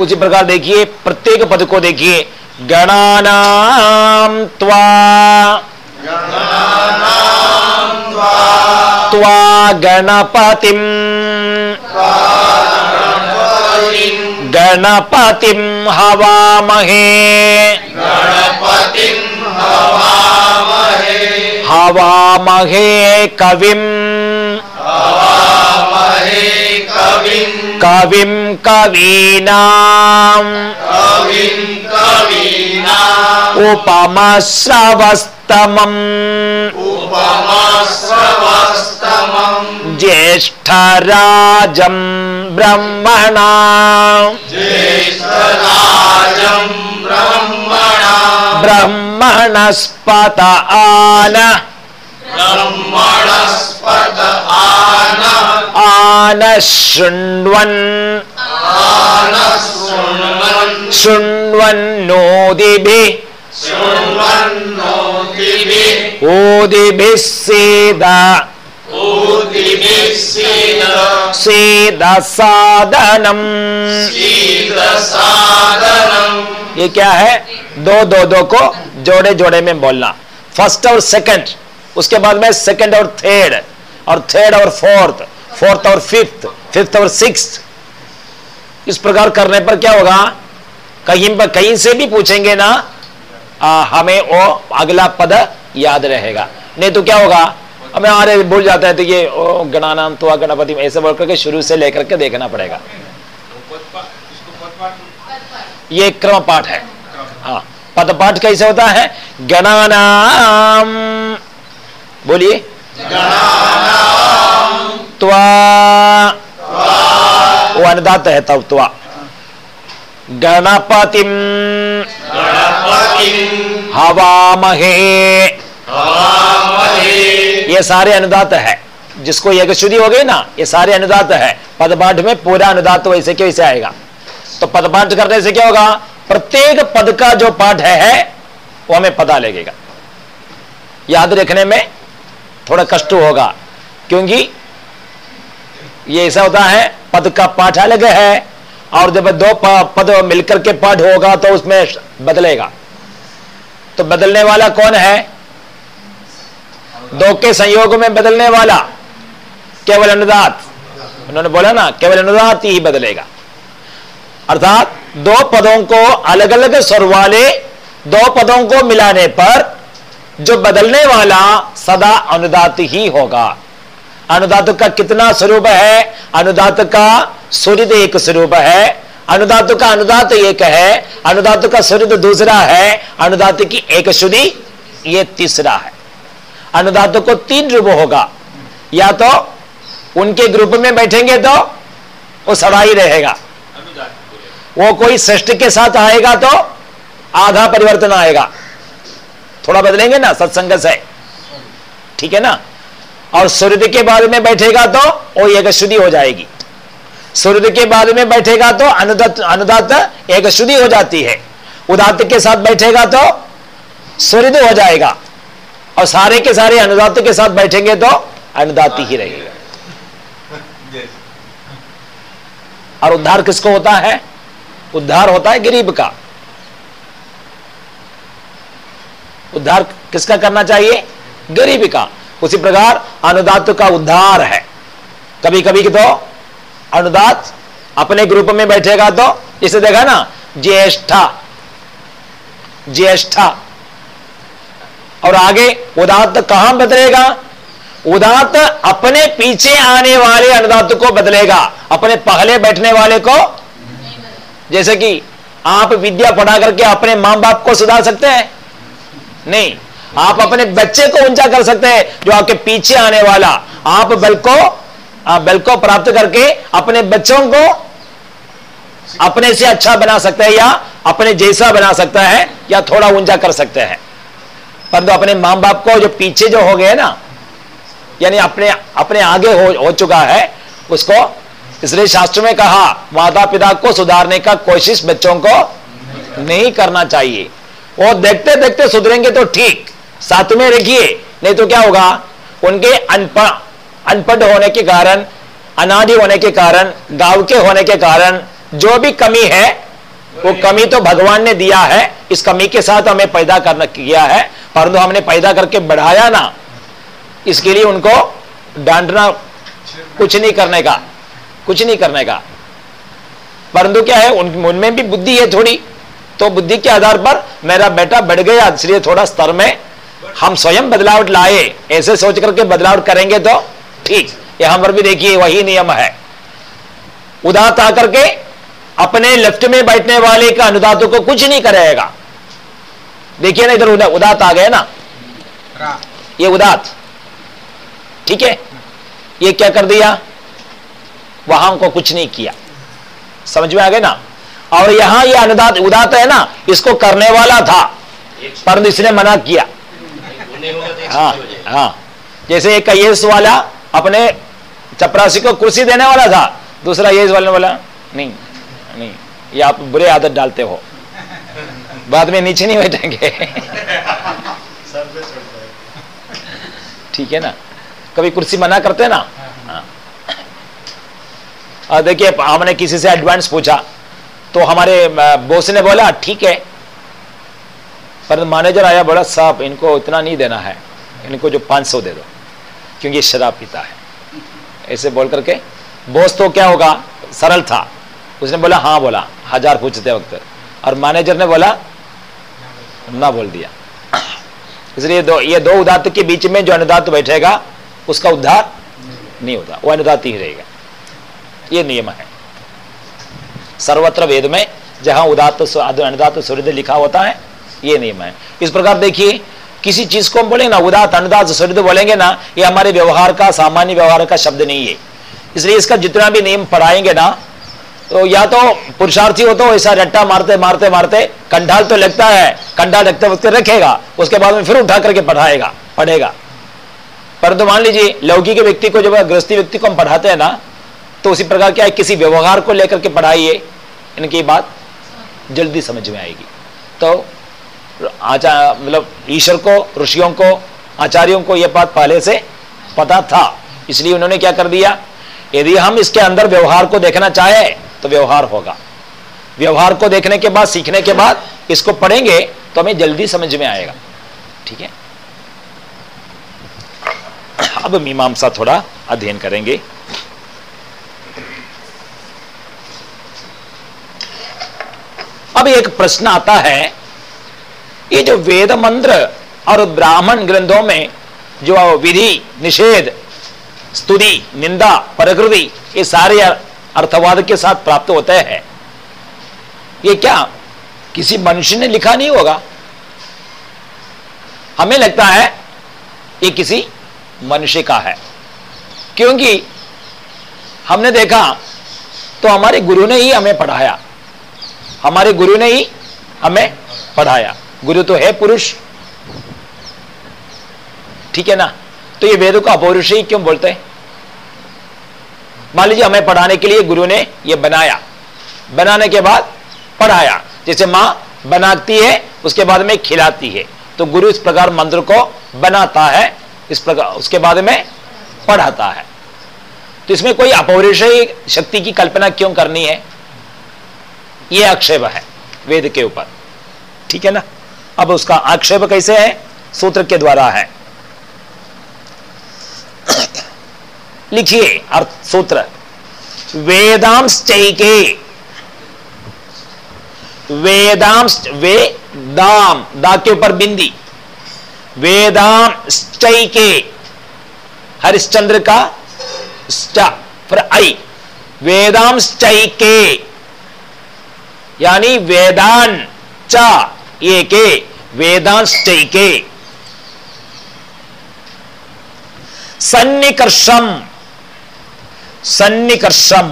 उसी प्रकार देखिए प्रत्येक पद को देखिए गणानाम त्वा। त्वा। गणपतिम। गणपतिम हवामहे। गणपतिं हवामहे हवामहे कविम हवामहे कविं कविं उपमश्रवस्तमम् उपमश्रवस्तमम् ब्रह्मणा ज्येष्ठराजं राजं ब्रह्मणा ब्रह्मणस्पत आन ब्रह्मणस्पत आन आन शृण्वन् आनशृण्वन् शृण्वन्नोदिभिः सीदसादनम्। ये क्या है? दो दो दो को जोड़े जोड़े में बोलना। फ़र्स्ट और सेकंड उसके बाद में सेकंड और थर्ड और थर्ड और फोर्थ फोर्थ और फिफ्थ फिफ्थ और सिक्स इस प्रकार करने पर क्या होगा? कहीं पर कहीं से भी पूछेंगे ना आ, हमें वो अगला पद याद रहेगा। नहीं तो क्या होगा? हमें आ रहे भूल जाता है तो ये ओ गणानाम तो गणपति ऐसे बोल करके शुरू से लेकर के देखना पड़ेगा। ये क्रम पाठ है। हाँ पद पाठ कैसे होता है? गणानाम बोलिए। त्वा वो है तब त्वा। गणपतिम गणपतिं हवामहे। हवामहे। ये सारे अनुदात है। जिसको एक शुद्धि हो गई ना ये सारे अनुदात है। पदपाठ में पूरा अनुदात वैसे के वैसे आएगा। तो पदपाठ करने से क्या होगा? प्रत्येक पद का जो पाठ है, है वो हमें पता लगेगा। याद रखने में थोड़ा कष्ट होगा। क्योंकि ये ऐसा होता है पद का पाठ अलग है और जब दो पद मिलकर के पाठ होगा तो उसमें बदलेगा। तो बदलने वाला कौन है? दो के संयोग में बदलने वाला, केवल अनुदात। उन्होंने बोला ना, केवल अनुदात ही बदलेगा। अर्थात दो पदों को अलग अलग स्वर वाले दो पदों को मिलाने पर जो बदलने वाला सदा अनुदात ही होगा। अनुदात का कितना स्वरूप है? अनुदात का सूर्य एक स्वरूप है। अनुदात का अनुदात एक है, अनुदात का सूर्य दूसरा है, अनुदात की एक शुद्धि ये तीसरा है। अनुदात को तीन रूप होगा। या तो उनके ग्रुप में बैठेंगे तो वो सड़ा ही रहेगा। वो कोई श्रेष्ठ के साथ आएगा तो आधा परिवर्तन आएगा। थोड़ा बदलेंगे ना, सत्संग से। ठीक है ना? और सूर्य के बाद में बैठेगा तो वो एक शुद्धि हो जाएगी। सूर्य के बाद में बैठेगा तो अनुदात अनुदात एक शुद्धि हो जाती है। उदात के साथ बैठेगा तो सूर्य हो जाएगा। और सारे के सारे अनुदात के साथ बैठेंगे तो अनुदात ही रहेगा। और उद्धार किसको होता है? उद्धार होता है गरीब का। उद्धार किसका करना चाहिए? गरीब का। उसी प्रकार अनुदात का उद्धार है। कभी कभी तो अनुदात अपने ग्रुप में बैठेगा तो इसे देखा ना, ज्येष्ठा। ज्येष्ठा। और आगे उदात कहाँ बदलेगा? उदात अपने पीछे आने वाले अनुदात को बदलेगा। अपने पहले बैठने वाले को? जैसे कि आप विद्या पढ़ा करके अपने माँ बाप को सुधार सकते हैं? नहीं। आप अपने बच्चे को ऊँचा कर सकते हैं, जो आपके पीछे आने वाला। आप बल को आप बल को प्राप्त करके अपने बच्चों को अपने से अच्छा बना सकते हैं या अपने जैसा बना सकता है या थोड़ा ऊँचा कर सकते हैं। परंतु अपने माँ बाप को जो पीछे जो हो गए ना यानी अपने अपने आगे हो, हो चुका है उसको इसलिए शास्त्र में कहा माता पिता को सुधारने का कोशिश बच्चों को नहीं करना चाहिए। वो देखते देखते सुधरेंगे तो ठीक साथ में रखिए नहीं तो क्या होगा उनके अनपढ़ अनपढ़ होने के कारण, अनादि होने के कारण गाँव के होने के कारण, जो भी कमी है, वो कमी तो भगवान ने दिया है, इस कमी के साथ हमें पैदा करना किया है, परंतु हमने पैदा करके बढ़ाया ना, इसके लिए उनको डांटना कुछ नहीं करने का, कुछ नहीं करने का। परंतु क्या है, उन, उनमें भी बुद्धि है थोड़ी तो बुद्धि के आधार पर मेरा बेटा बढ़ गया, इसलिए थोड़ा स्तर में हम स्वयं बदलाव लाए, ऐसे सोच करके बदलाव करेंगे तो ठीक यहाँ पर भी देखिए वही नियम है। उदात आकर के अपने लेफ़्ट में बैठने वाले का अनुदातों को कुछ नहीं करेगा देखिए ना इधर उदा, उदात आ गए ना? ये उदात। ठीक है? ये क्या कर दिया? वहाँ को कुछ नहीं किया। समझ में आ गए ना? और यहाँ ये अनुदात उदात है ना? इसको करने वाला था। परंतु इसने मना किया। तो हाँ हाँ जैसे एक येस वाला अपने चपरासी को कुर्सी देने वाला था। दूसरा येस वाले बोला, नहीं नहीं, ये आप बुरे आदत डालते हो। बाद में नीचे नहीं बैठेंगे। ठीक है ना? कभी कुर्सी मना करते ना? हाँ। और देखिए, हमने किसी से एडवांस पूछा तो हमारे बोस ने बोला, ठीक है। पर मैनेजर आया, बड़ा साहब इनको इतना नहीं देना है। इनको जो 500 दे दो। क्योंकि शराब पीता है। ऐसे बोल करके, बॉस तो क्या होगा? सरल था। उसने बोला हाँ बोला, हज़ार पूछते वक्त। और मैनेजर ने बोला, ना बोल दिया। इसलिए दो, ये दो उदात के बीच में जो अनुदात बैठेगा, उसका उद्धार नहीं होता। वो अनुदात ही रहेगा। ये नियम है। सर्वत्र वेद में जहाँ उदात अनुदात सूर्य लिखा होता है, ये नियम है। इस प्रकार देखिए किसी चीज़ को हम बोले ना, उदात, अनुदात सूर्य बोलेंगे ना, ये हमारे व्यवहार का, सामान्य व्यवहार का शब्द नहीं है। इसलिए इसका जितना भी नियम पढ़ाएँगे ना तो या तो पुरुषार्थी हो तो ऐसा रट्टा मारते मारते मारते, कंडाल तो लगता है, कंडाल रखते वक्त रखेगा, उसके बाद में फिर उठा करके पढ़ाएगा, पढ़ेगा। परंतु मान लीजिए, लौकिक व्यक्ति को जब गृहस्थी व्यक्ति को हम पढ़ाते हैं ना तो उसी प्रकार क्या है, किसी व्यवहार को लेकर के पढ़ाइए, इनकी बात जल्दी समझ में आएगी। तो आचार मतलब ईश्वर को, ऋषियों को, आचार्यों को यह बात पहले से पता था। इसलिए उन्होंने क्या कर दिया? यदि हम इसके अंदर व्यवहार को देखना चाहे तो व्यवहार होगा। व्यवहार को देखने के बाद, सीखने के बाद, इसको पढ़ेंगे तो हमें जल्दी समझ में आएगा। ठीक है? अब मीमांसा थोड़ा अध्ययन करेंगे। अब एक प्रश्न आता है ये जो वेद मंत्र और ब्राह्मण ग्रंथों में जो विधि, निषेध, स्तुति, निंदा, प्रकृति, ये सारे अर्थवाद के साथ प्राप्त होते हैं। ये क्या किसी मनुष्य ने लिखा नहीं होगा? हमें लगता है ये किसी मनुष्य का है। क्योंकि हमने देखा तो हमारे गुरु ने ही हमें पढ़ाया। हमारे गुरु ने ही हमें पढ़ाया। गुरु तो है पुरुष। ठीक है ना? तो ये वेदों का ही क्यों बोलते हैं? मान लीजिए हमें पढ़ाने के लिए गुरु ने ये बनाया। बनाने के बाद पढ़ाया। जैसे माँ बनाती है, उसके बाद में खिलाती है। तो गुरु इस प्रकार मंत्र को बनाता है, इस प्रकार उसके बाद में पढ़ाता है। तो इसमें कोई अपौरुषी शक्ति की कल्पना क्यों करनी है? यह आक्षेप है वेद के ऊपर। ठीक है ना? अब उसका आक्षेप कैसे है? सूत्र के द्वारा है। लिखिए अर्थ सूत्र। वेदांश वेदांश्चैके। वेदांश वे दाम। दा के ऊपर बिंदी। वेदांश्चैके। हरिश्चंद्र का फिर आई। वेदांश्चैके। यानी वेदान चा ये के वेदांश्चैके सन्निकर्षम सन्निकर्षम।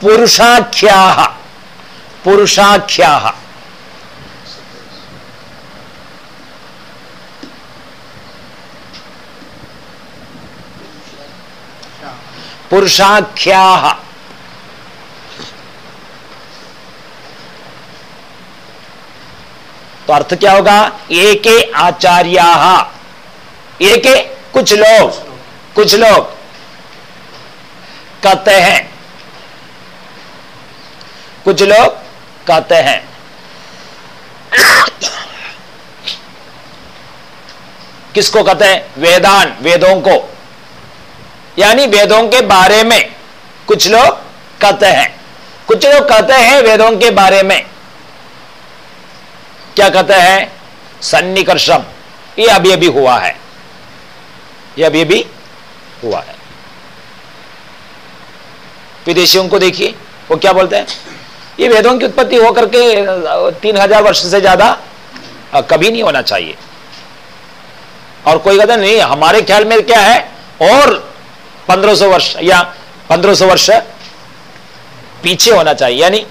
पुरुषाख्या पुरुषाख्या। पुरुषाख्या। तो अर्थ क्या होगा? एके आचार्या। एके कुछ लोग कुछ लोग कहते हैं। कुछ लोग कहते हैं। किसको कहते हैं? वेदान, वेदों को। यानी वेदों के बारे में कुछ लोग कहते हैं। कुछ लोग कहते हैं वेदों के बारे में। क्या कहते हैं? सन्निकर्षम। ये अभी अभी हुआ है। ये अभी अभी हुआ है। विदेशियों को देखिए, वो क्या बोलते हैं? ये वेदों की उत्पत्ति होकर के, तीन हज़ार वर्ष से ज़्यादा कभी नहीं होना चाहिए। और कोई कहता नहीं, हमारे ख्याल में क्या है? और 1500 वर्ष, या पंद्रह सौ वर्ष पीछे होना चाहिए, यानी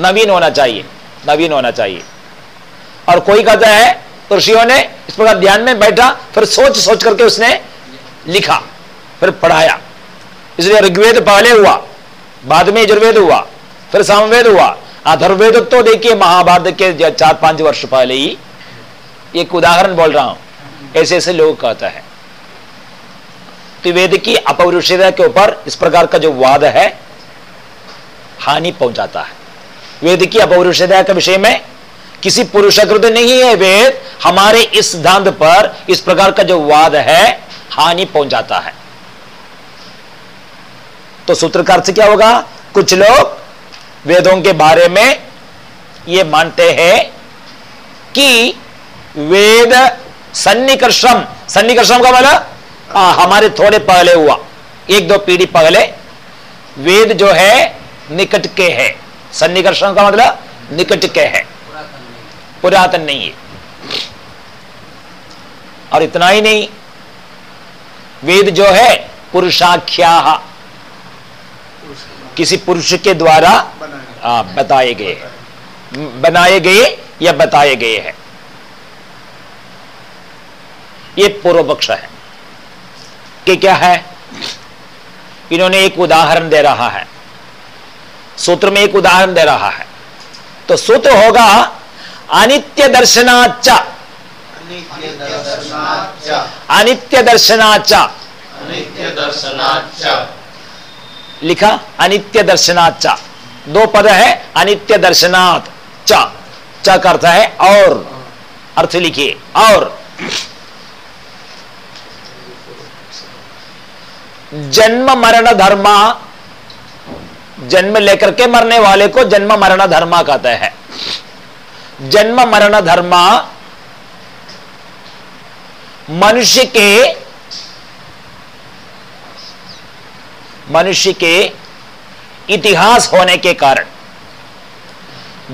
नवीन होना चाहिए, नवीन होना चाहिए। और कोई कहता है, ऋषियों ने इस प्रकार ध्यान में बैठा, फिर सोच सोच करके उसने लिखा, फिर पढ़ाया। इसलिए ऋग्वेद पहले हुआ, बाद में यजुर्वेद हुआ, फिर सामवेद हुआ। अथर्वेद तो देखिए, महाभारत के चार पाँच वर्ष पहले ही। एक उदाहरण बोल रहा हूँ, ऐसे ऐसे लोग कहता है। तो वेद की अपौरुषता के ऊपर इस प्रकार का जो वाद है, हानि पहुंचाता है। वेद की अपौरुषता के विषय में किसी पुरुषकृत नहीं है वेद। हमारे इस सिद्धांत पर इस प्रकार का जो वाद है हानि पहुंचाता है। तो सूत्रकार से क्या होगा? कुछ लोग वेदों के बारे में ये मानते हैं कि वेद सन्निकर्षम सन्निकर्षम का मतलब हाँ, हमारे थोड़े पहले हुआ। एक दो पीढ़ी पहले वेद जो है निकट के है। सन्निकर्षण का मतलब निकट के है। पुरातन नहीं है। और इतना ही नहीं, वेद जो है, पुरुषाख्या, किसी पुरुष के द्वारा बताए गए बनाए गए या बताए गए हैं। ये पूर्व पक्ष है कि क्या है? इन्होंने एक उदाहरण दे रहा है। सूत्र में एक उदाहरण दे रहा है। तो सूत्र होगा अनित्य दर्शनाच अनित्य दर्शनाच अनित्य दर्शनाच लिखा अनित्य दर्शनाच दो पद है अनित्य दर्शनात् च। च का अर्थ है और। अर्थ लिखिए और। जन्म मरण धर्मा। जन्म लेकर के मरने वाले को जन्म मरण धर्मा कहते हैं। जन्म मरण धर्मा मनुष्य के मनुष्य के इतिहास होने के कारण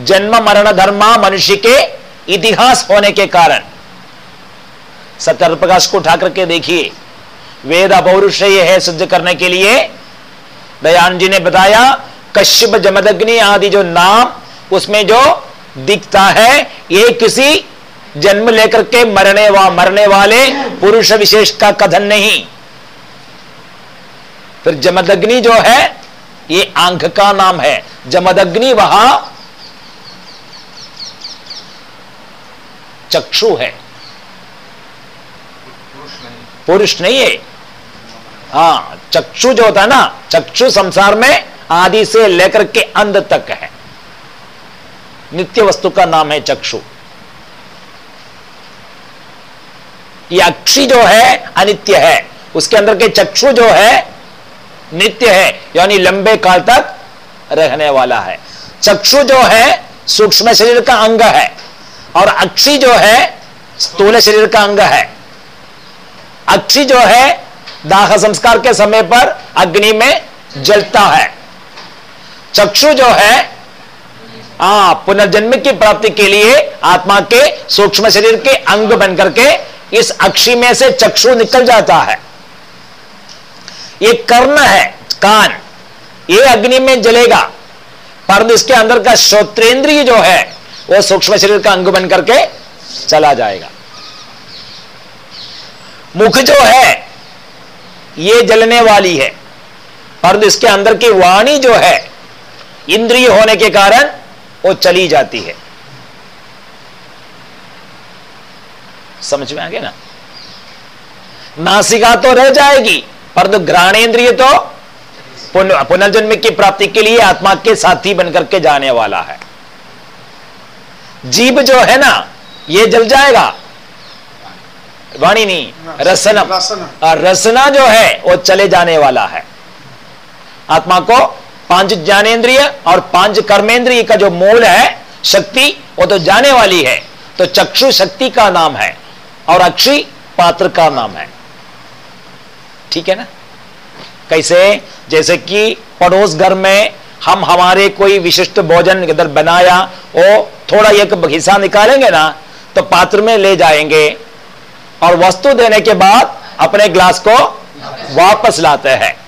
जन्म मरण धर्म मनुष्य के इतिहास होने के कारण सत्यर प्रकाश को उठा करके देखिए। वेद अपौरुष ये है सिद्ध करने के लिए। दयान जी ने बताया, कश्यप जमदग्नि आदि जो नाम, उसमें जो दिखता है, ये किसी जन्म लेकर के मरने वा, मरने वाले पुरुष विशेष का कथन नहीं। फिर जमदग्नि जो है, ये आँख का नाम है। जमदग्नि वहाँ चक्षु है। पुरुष नहीं है। हाँ चक्षु जो होता है ना, चक्षु संसार में आदि से लेकर के अंत तक है। नित्य वस्तु का नाम है चक्षु। अक्षी जो है, अनित्य है। उसके अंदर के चक्षु जो है, नित्य है, यानी लंबे काल तक रहने वाला है। चक्षु जो है, सूक्ष्म शरीर का अंग है। और अक्षी जो है, स्थूल शरीर का अंग है। अक्षी जो है, दाह संस्कार के समय पर अग्नि में जलता है। चक्षु जो है आ, पुनर्जन्म की प्राप्ति के लिए आत्मा के सूक्ष्म शरीर के अंग बनकर के इस अक्षी में से चक्षु निकल जाता है। ये कर्ण है कान। ये अग्नि में जलेगा। परंतु इसके अंदर का श्रोत्रेंद्रिय जो है वो सूक्ष्म शरीर का अंग बन करके चला जाएगा। मुख जो है ये जलने वाली है। परंतु इसके अंदर की वाणी जो है इंद्रिय होने के कारण वो चली जाती है। समझ में आ गया ना? नासिका तो रह जाएगी परंतु घ्राणेन्द्रिय तो पुनर्जन्म की प्राप्ति के लिए आत्मा के साथी बनकर के जाने वाला है। जीव जो है ना ये जल जाएगा। वाणी नहीं रसना। रसना जो है वो चले जाने वाला है। आत्मा को पाँच ज्ञानेन्द्रिय और पाँच कर्मेंद्रिय का जो मूल है, शक्ति, वो तो जाने वाली है। तो चक्षु शक्ति का नाम है और अक्षी पात्र का नाम है। ठीक है ना? कैसे? जैसे कि पड़ोस घर में हम हमारे कोई विशिष्ट भोजन इधर बनाया, वो थोड़ा एक हिस्सा निकालेंगे ना तो पात्र में ले जाएँगे। और वस्तु देने के बाद अपने ग्लास को वापस लाते हैं।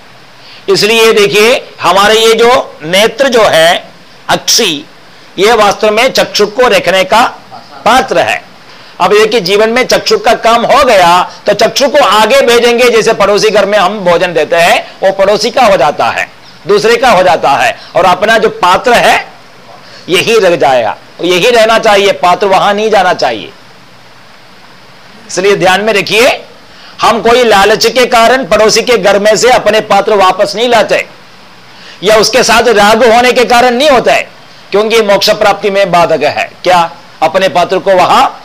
इसलिए देखिए, हमारे ये जो नेत्र जो है, अक्षी, ये वास्तव में चक्षु को रखने का पात्र है। अब देखिए जीवन में चक्षु का काम हो गया तो चक्षु को आगे भेजेंगे, जैसे पड़ोसी घर में हम भोजन देते हैं, वो पड़ोसी का हो जाता है, दूसरे का हो जाता है, और अपना जो पात्र है, यही रह जाएगा। यही रहना चाहिए, पात्र वहाँ नहीं जाना चाहिए। इसलिए ध्यान में रखिए हम कोई लालच के कारण पड़ोसी के घर में से अपने पात्र वापस नहीं लाते, या उसके साथ राग होने के कारण नहीं होता है क्योंकि मोक्ष प्राप्ति में बाधक है। क्या अपने पात्र को वहाँ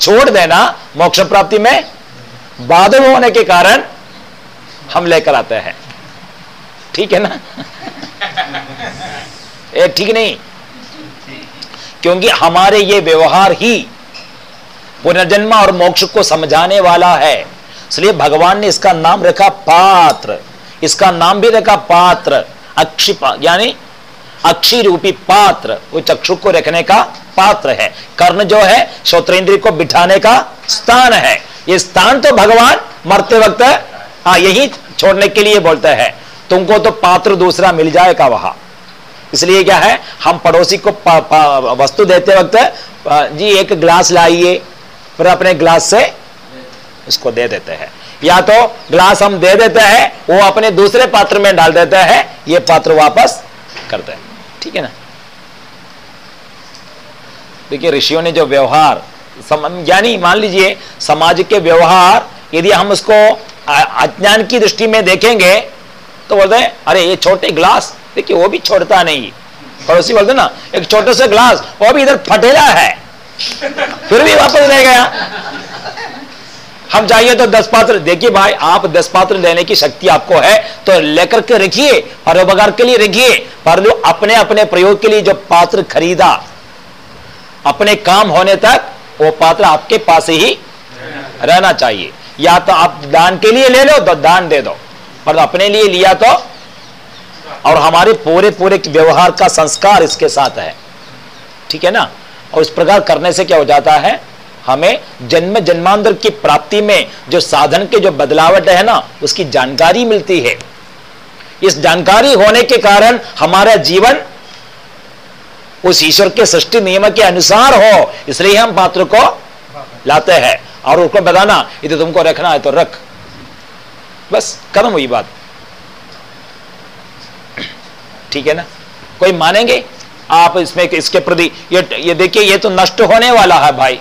छोड़ देना मोक्ष प्राप्ति में बाधक होने के कारण हम लेकर आते हैं? ठीक है ना? ये ठीक नहीं। क्योंकि हमारे ये व्यवहार ही पुनर्जन्म और मोक्ष को समझाने वाला है। इसलिए भगवान ने इसका नाम रखा पात्र इसका नाम भी रखा पात्र अक्षि यानी अक्षी रूपी पात्र वो चक्षु को रखने का पात्र है। कर्ण जो है श्रोतेंद्रिय को बिठाने का स्थान है। ये स्थान तो भगवान मरते वक्त हाँ यही छोड़ने के लिए बोलते हैं। तुमको तो पात्र दूसरा मिल जाएगा वहाँ। इसलिए क्या है हम पड़ोसी को पा, पा, वस्तु देते वक्त जी एक ग्लास लाइए फिर अपने ग्लास से उसको दे देते हैं। या तो ग्लास हम दे देते हैं, वो अपने दूसरे पात्र में डाल देते हैं, ये पात्र वापस करते हैं। ठीक है ना? देखिए, ऋषियों ने जो व्यवहार यानी मान लीजिए, समाज के व्यवहार, यदि हम उसको अज्ञान की दृष्टि में देखेंगे तो बोलते हैं, अरे, ये छोटे ग्लास, देखिए, वो भी छोड़ता नहीं। पड़ोसी बोलते ना, एक छोटे से ग्लास, वो भी इधर फटेला है। फिर भी वापस रह गया। हम चाहिए तो दस पात्र। देखिए भाई, आप दस पात्र लेने की शक्ति आपको है तो लेकर के रखिए, परोपकार के लिए रखिए। पर अपने अपने प्रयोग के लिए जो पात्र खरीदा, अपने काम होने तक, वो पात्र आपके पास ही रहना चाहिए। या तो आप दान के लिए ले लो तो दान दे दो। पर अपने लिए लिया तो और हमारे पूरे पूरे व्यवहार का संस्कार इसके साथ है। ठीक है ना? और इस प्रकार करने से क्या हो जाता है? हमें जन्म जन्मांतर की प्राप्ति में जो साधन के जो बदलावट है ना, उसकी जानकारी मिलती है। इस जानकारी होने के कारण हमारा जीवन उस ईश्वर के सृष्टि नियम के अनुसार हो, इसलिए हम पात्र को लाते हैं। और उसको बताना, यदि तुमको रखना है तो रख। बस, खत्म हुई बात। ठीक है ना? कोई मानेंगे? आप इसमें, इसके प्रति, ये ये देखिए, ये तो नष्ट होने वाला है भाई।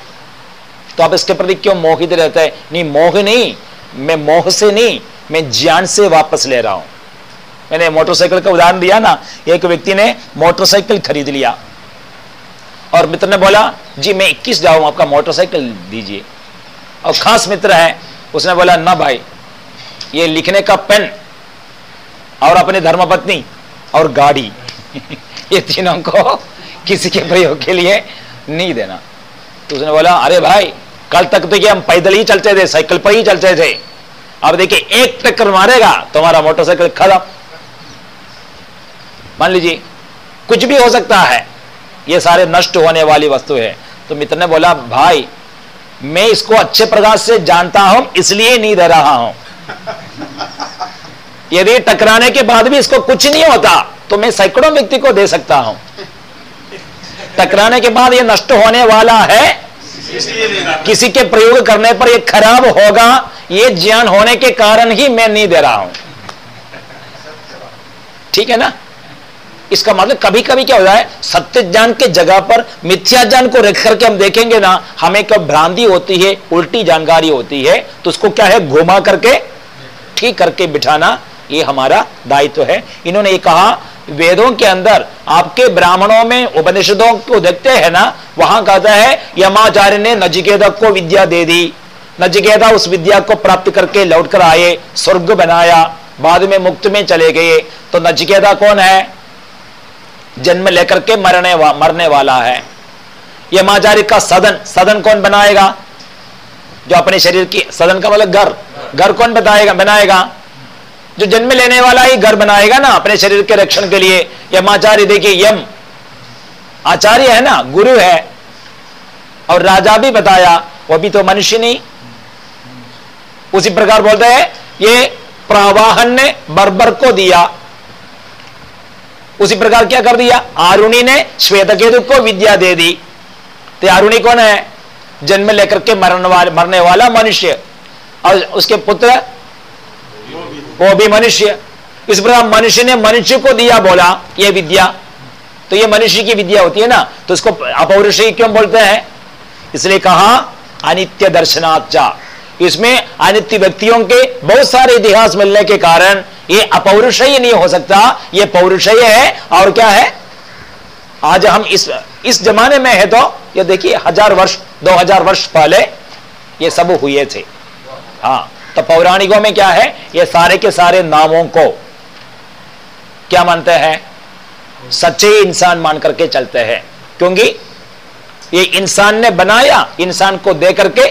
तो आप इसके प्रति क्यों मोहित रहते हैं। नहीं, मोह नहीं, मैं मोह से नहीं, मैं ज्ञान से वापस ले रहा हूँ। मैंने मोटरसाइकिल का उदाहरण दिया ना, एक व्यक्ति ने मोटरसाइकिल खरीद लिया। और मित्र ने बोला, जी, मैं 21 जाऊँ आपका मोटरसाइकिल दीजिए। और खास मित्र है, उसने बोला, ना भाई, ये लिखने का पेन और अपने धर्मपत्नी और गाड़ी ये तीनों को किसी के प्रयोग के लिए नहीं देना। तो उसने बोला, अरे भाई कल तक तो ये हम पैदल ही चलते थे, साइकिल पर ही चलते थे। अब देखिए, एक टक्कर मारेगा, तुम्हारा मोटरसाइकिल खत्म। मान लीजिए, कुछ भी हो सकता है, ये सारे नष्ट होने वाली वस्तु है। तो मित्र ने बोला, भाई, मैं इसको अच्छे प्रकार से जानता हूँ, इसलिए नहीं दे रहा हूँ। यदि टकराने के बाद भी इसको कुछ नहीं होता तो मैं सैकड़ों व्यक्ति को दे सकता हूँ। टकराने के बाद यह नष्ट होने वाला है किसी के प्रयोग करने पर यह खराब होगा यह ज्ञान होने के कारण ही मैं नहीं दे रहा हूँ। ठीक है ना? इसका मतलब कभी कभी क्या है, सत्य ज्ञान के जगह पर मिथ्या ज्ञान को रख करके हम देखेंगे ना, हमें कब भ्रांति होती है, उल्टी जानकारी होती है तो उसको क्या है, घुमा करके, ठीक करके बिठाना, ये हमारा दायित्व है। इन्होंने ये कहा वेदों के अंदर आपके ब्राह्मणों में उपनिषदों को देखते हैं ना वहाँ कहता है यमाचार्य ने नजिकेता को विद्या दे दी। नजिकेता उस विद्या को प्राप्त करके लौट कर आए स्वर्ग बनाया बाद में मुक्त में चले गए। तो नजिकेता कौन है? जन्म लेकर के मरने वा, मरने वाला है। यमाचार्य का सदन सदन कौन बनाएगा? जो अपने शरीर की सदन का मतलब घर। घर कौन बताएगा बनाएगा? जो जन्म लेने वाला ही घर बनाएगा ना, अपने शरीर के रक्षण के लिए। यमाचार्य देखिए, यम। आचार्य है ना, गुरु है। और राजा भी बताया, वो भी तो मनुष्य नहीं। उसी प्रकार बोलते हैं, ये प्रवाहन ने बर्बर को दिया। उसी प्रकार क्या कर दिया? आरुणी ने श्वेत केतु को विद्या दे दी। तो आरुणी कौन है? जन्म लेकर के मरने वाले मरने वाला मनुष्य। और उसके पुत्र वो भी मनुष्य। इस प्रकार मनुष्य ने मनुष्य को दिया बोला, ये विद्या। तो ये मनुष्य की विद्या होती है ना तो उसको अपौरुषी क्यों बोलते हैं? इसलिए कहा, अनित्य दर्शनाचा इसमें अनित्य व्यक्तियों के बहुत सारे इतिहास मिलने के कारण ये अपौरुषय नहीं हो सकता, ये पौरुषय है, और क्या है? आज हम इस इस जमाने में है तो ये देखिए, हज़ार वर्ष, दो हज़ार वर्ष पहले ये सब हुए थे। हाँ। तो पौराणिकों में क्या है? ये सारे के सारे नामों को क्या मानते हैं? सच्चे इंसान मान करके चलते हैं। क्योंकि ये इंसान ने बनाया इंसान को दे करके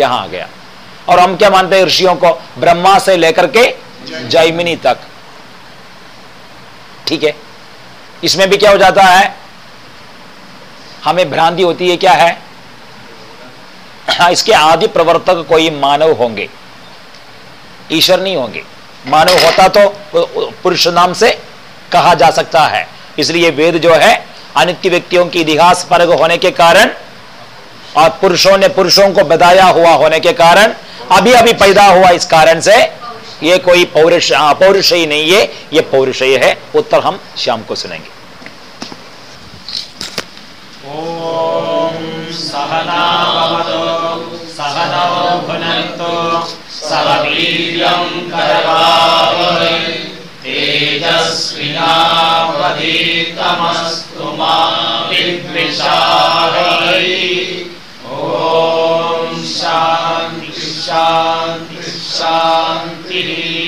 यहाँ आ गया। और हम क्या मानते हैं ऋषियों को? ब्रह्मा से लेकर के जैमिनी तक। ठीक है? इसमें भी क्या हो जाता है? हमें भ्रांति होती है क्या है? हाँ, इसके आदि प्रवर्तक कोई मानव होंगे। ईश्वर नहीं होंगे। मानव होता तो पुरुष नाम से कहा जा सकता है। इसलिए वेद जो है, अनित्य व्यक्तियों की इतिहास परग होने के कारण और पुरुषों ने पुरुषों को बताया हुआ होने के कारण अभी अभी पैदा हुआ इस कारण से, ये कोई पौरुष पौरुषय नहीं है, ये पौरुषय है उत्तर हम शाम को सुनेंगे। सहनावतु, सहनौ एतस्विना वदे तेजस्विनावधीतमस्तु मा विद्विषाहै। ॐ शान्ति शान्ति शान्तिः।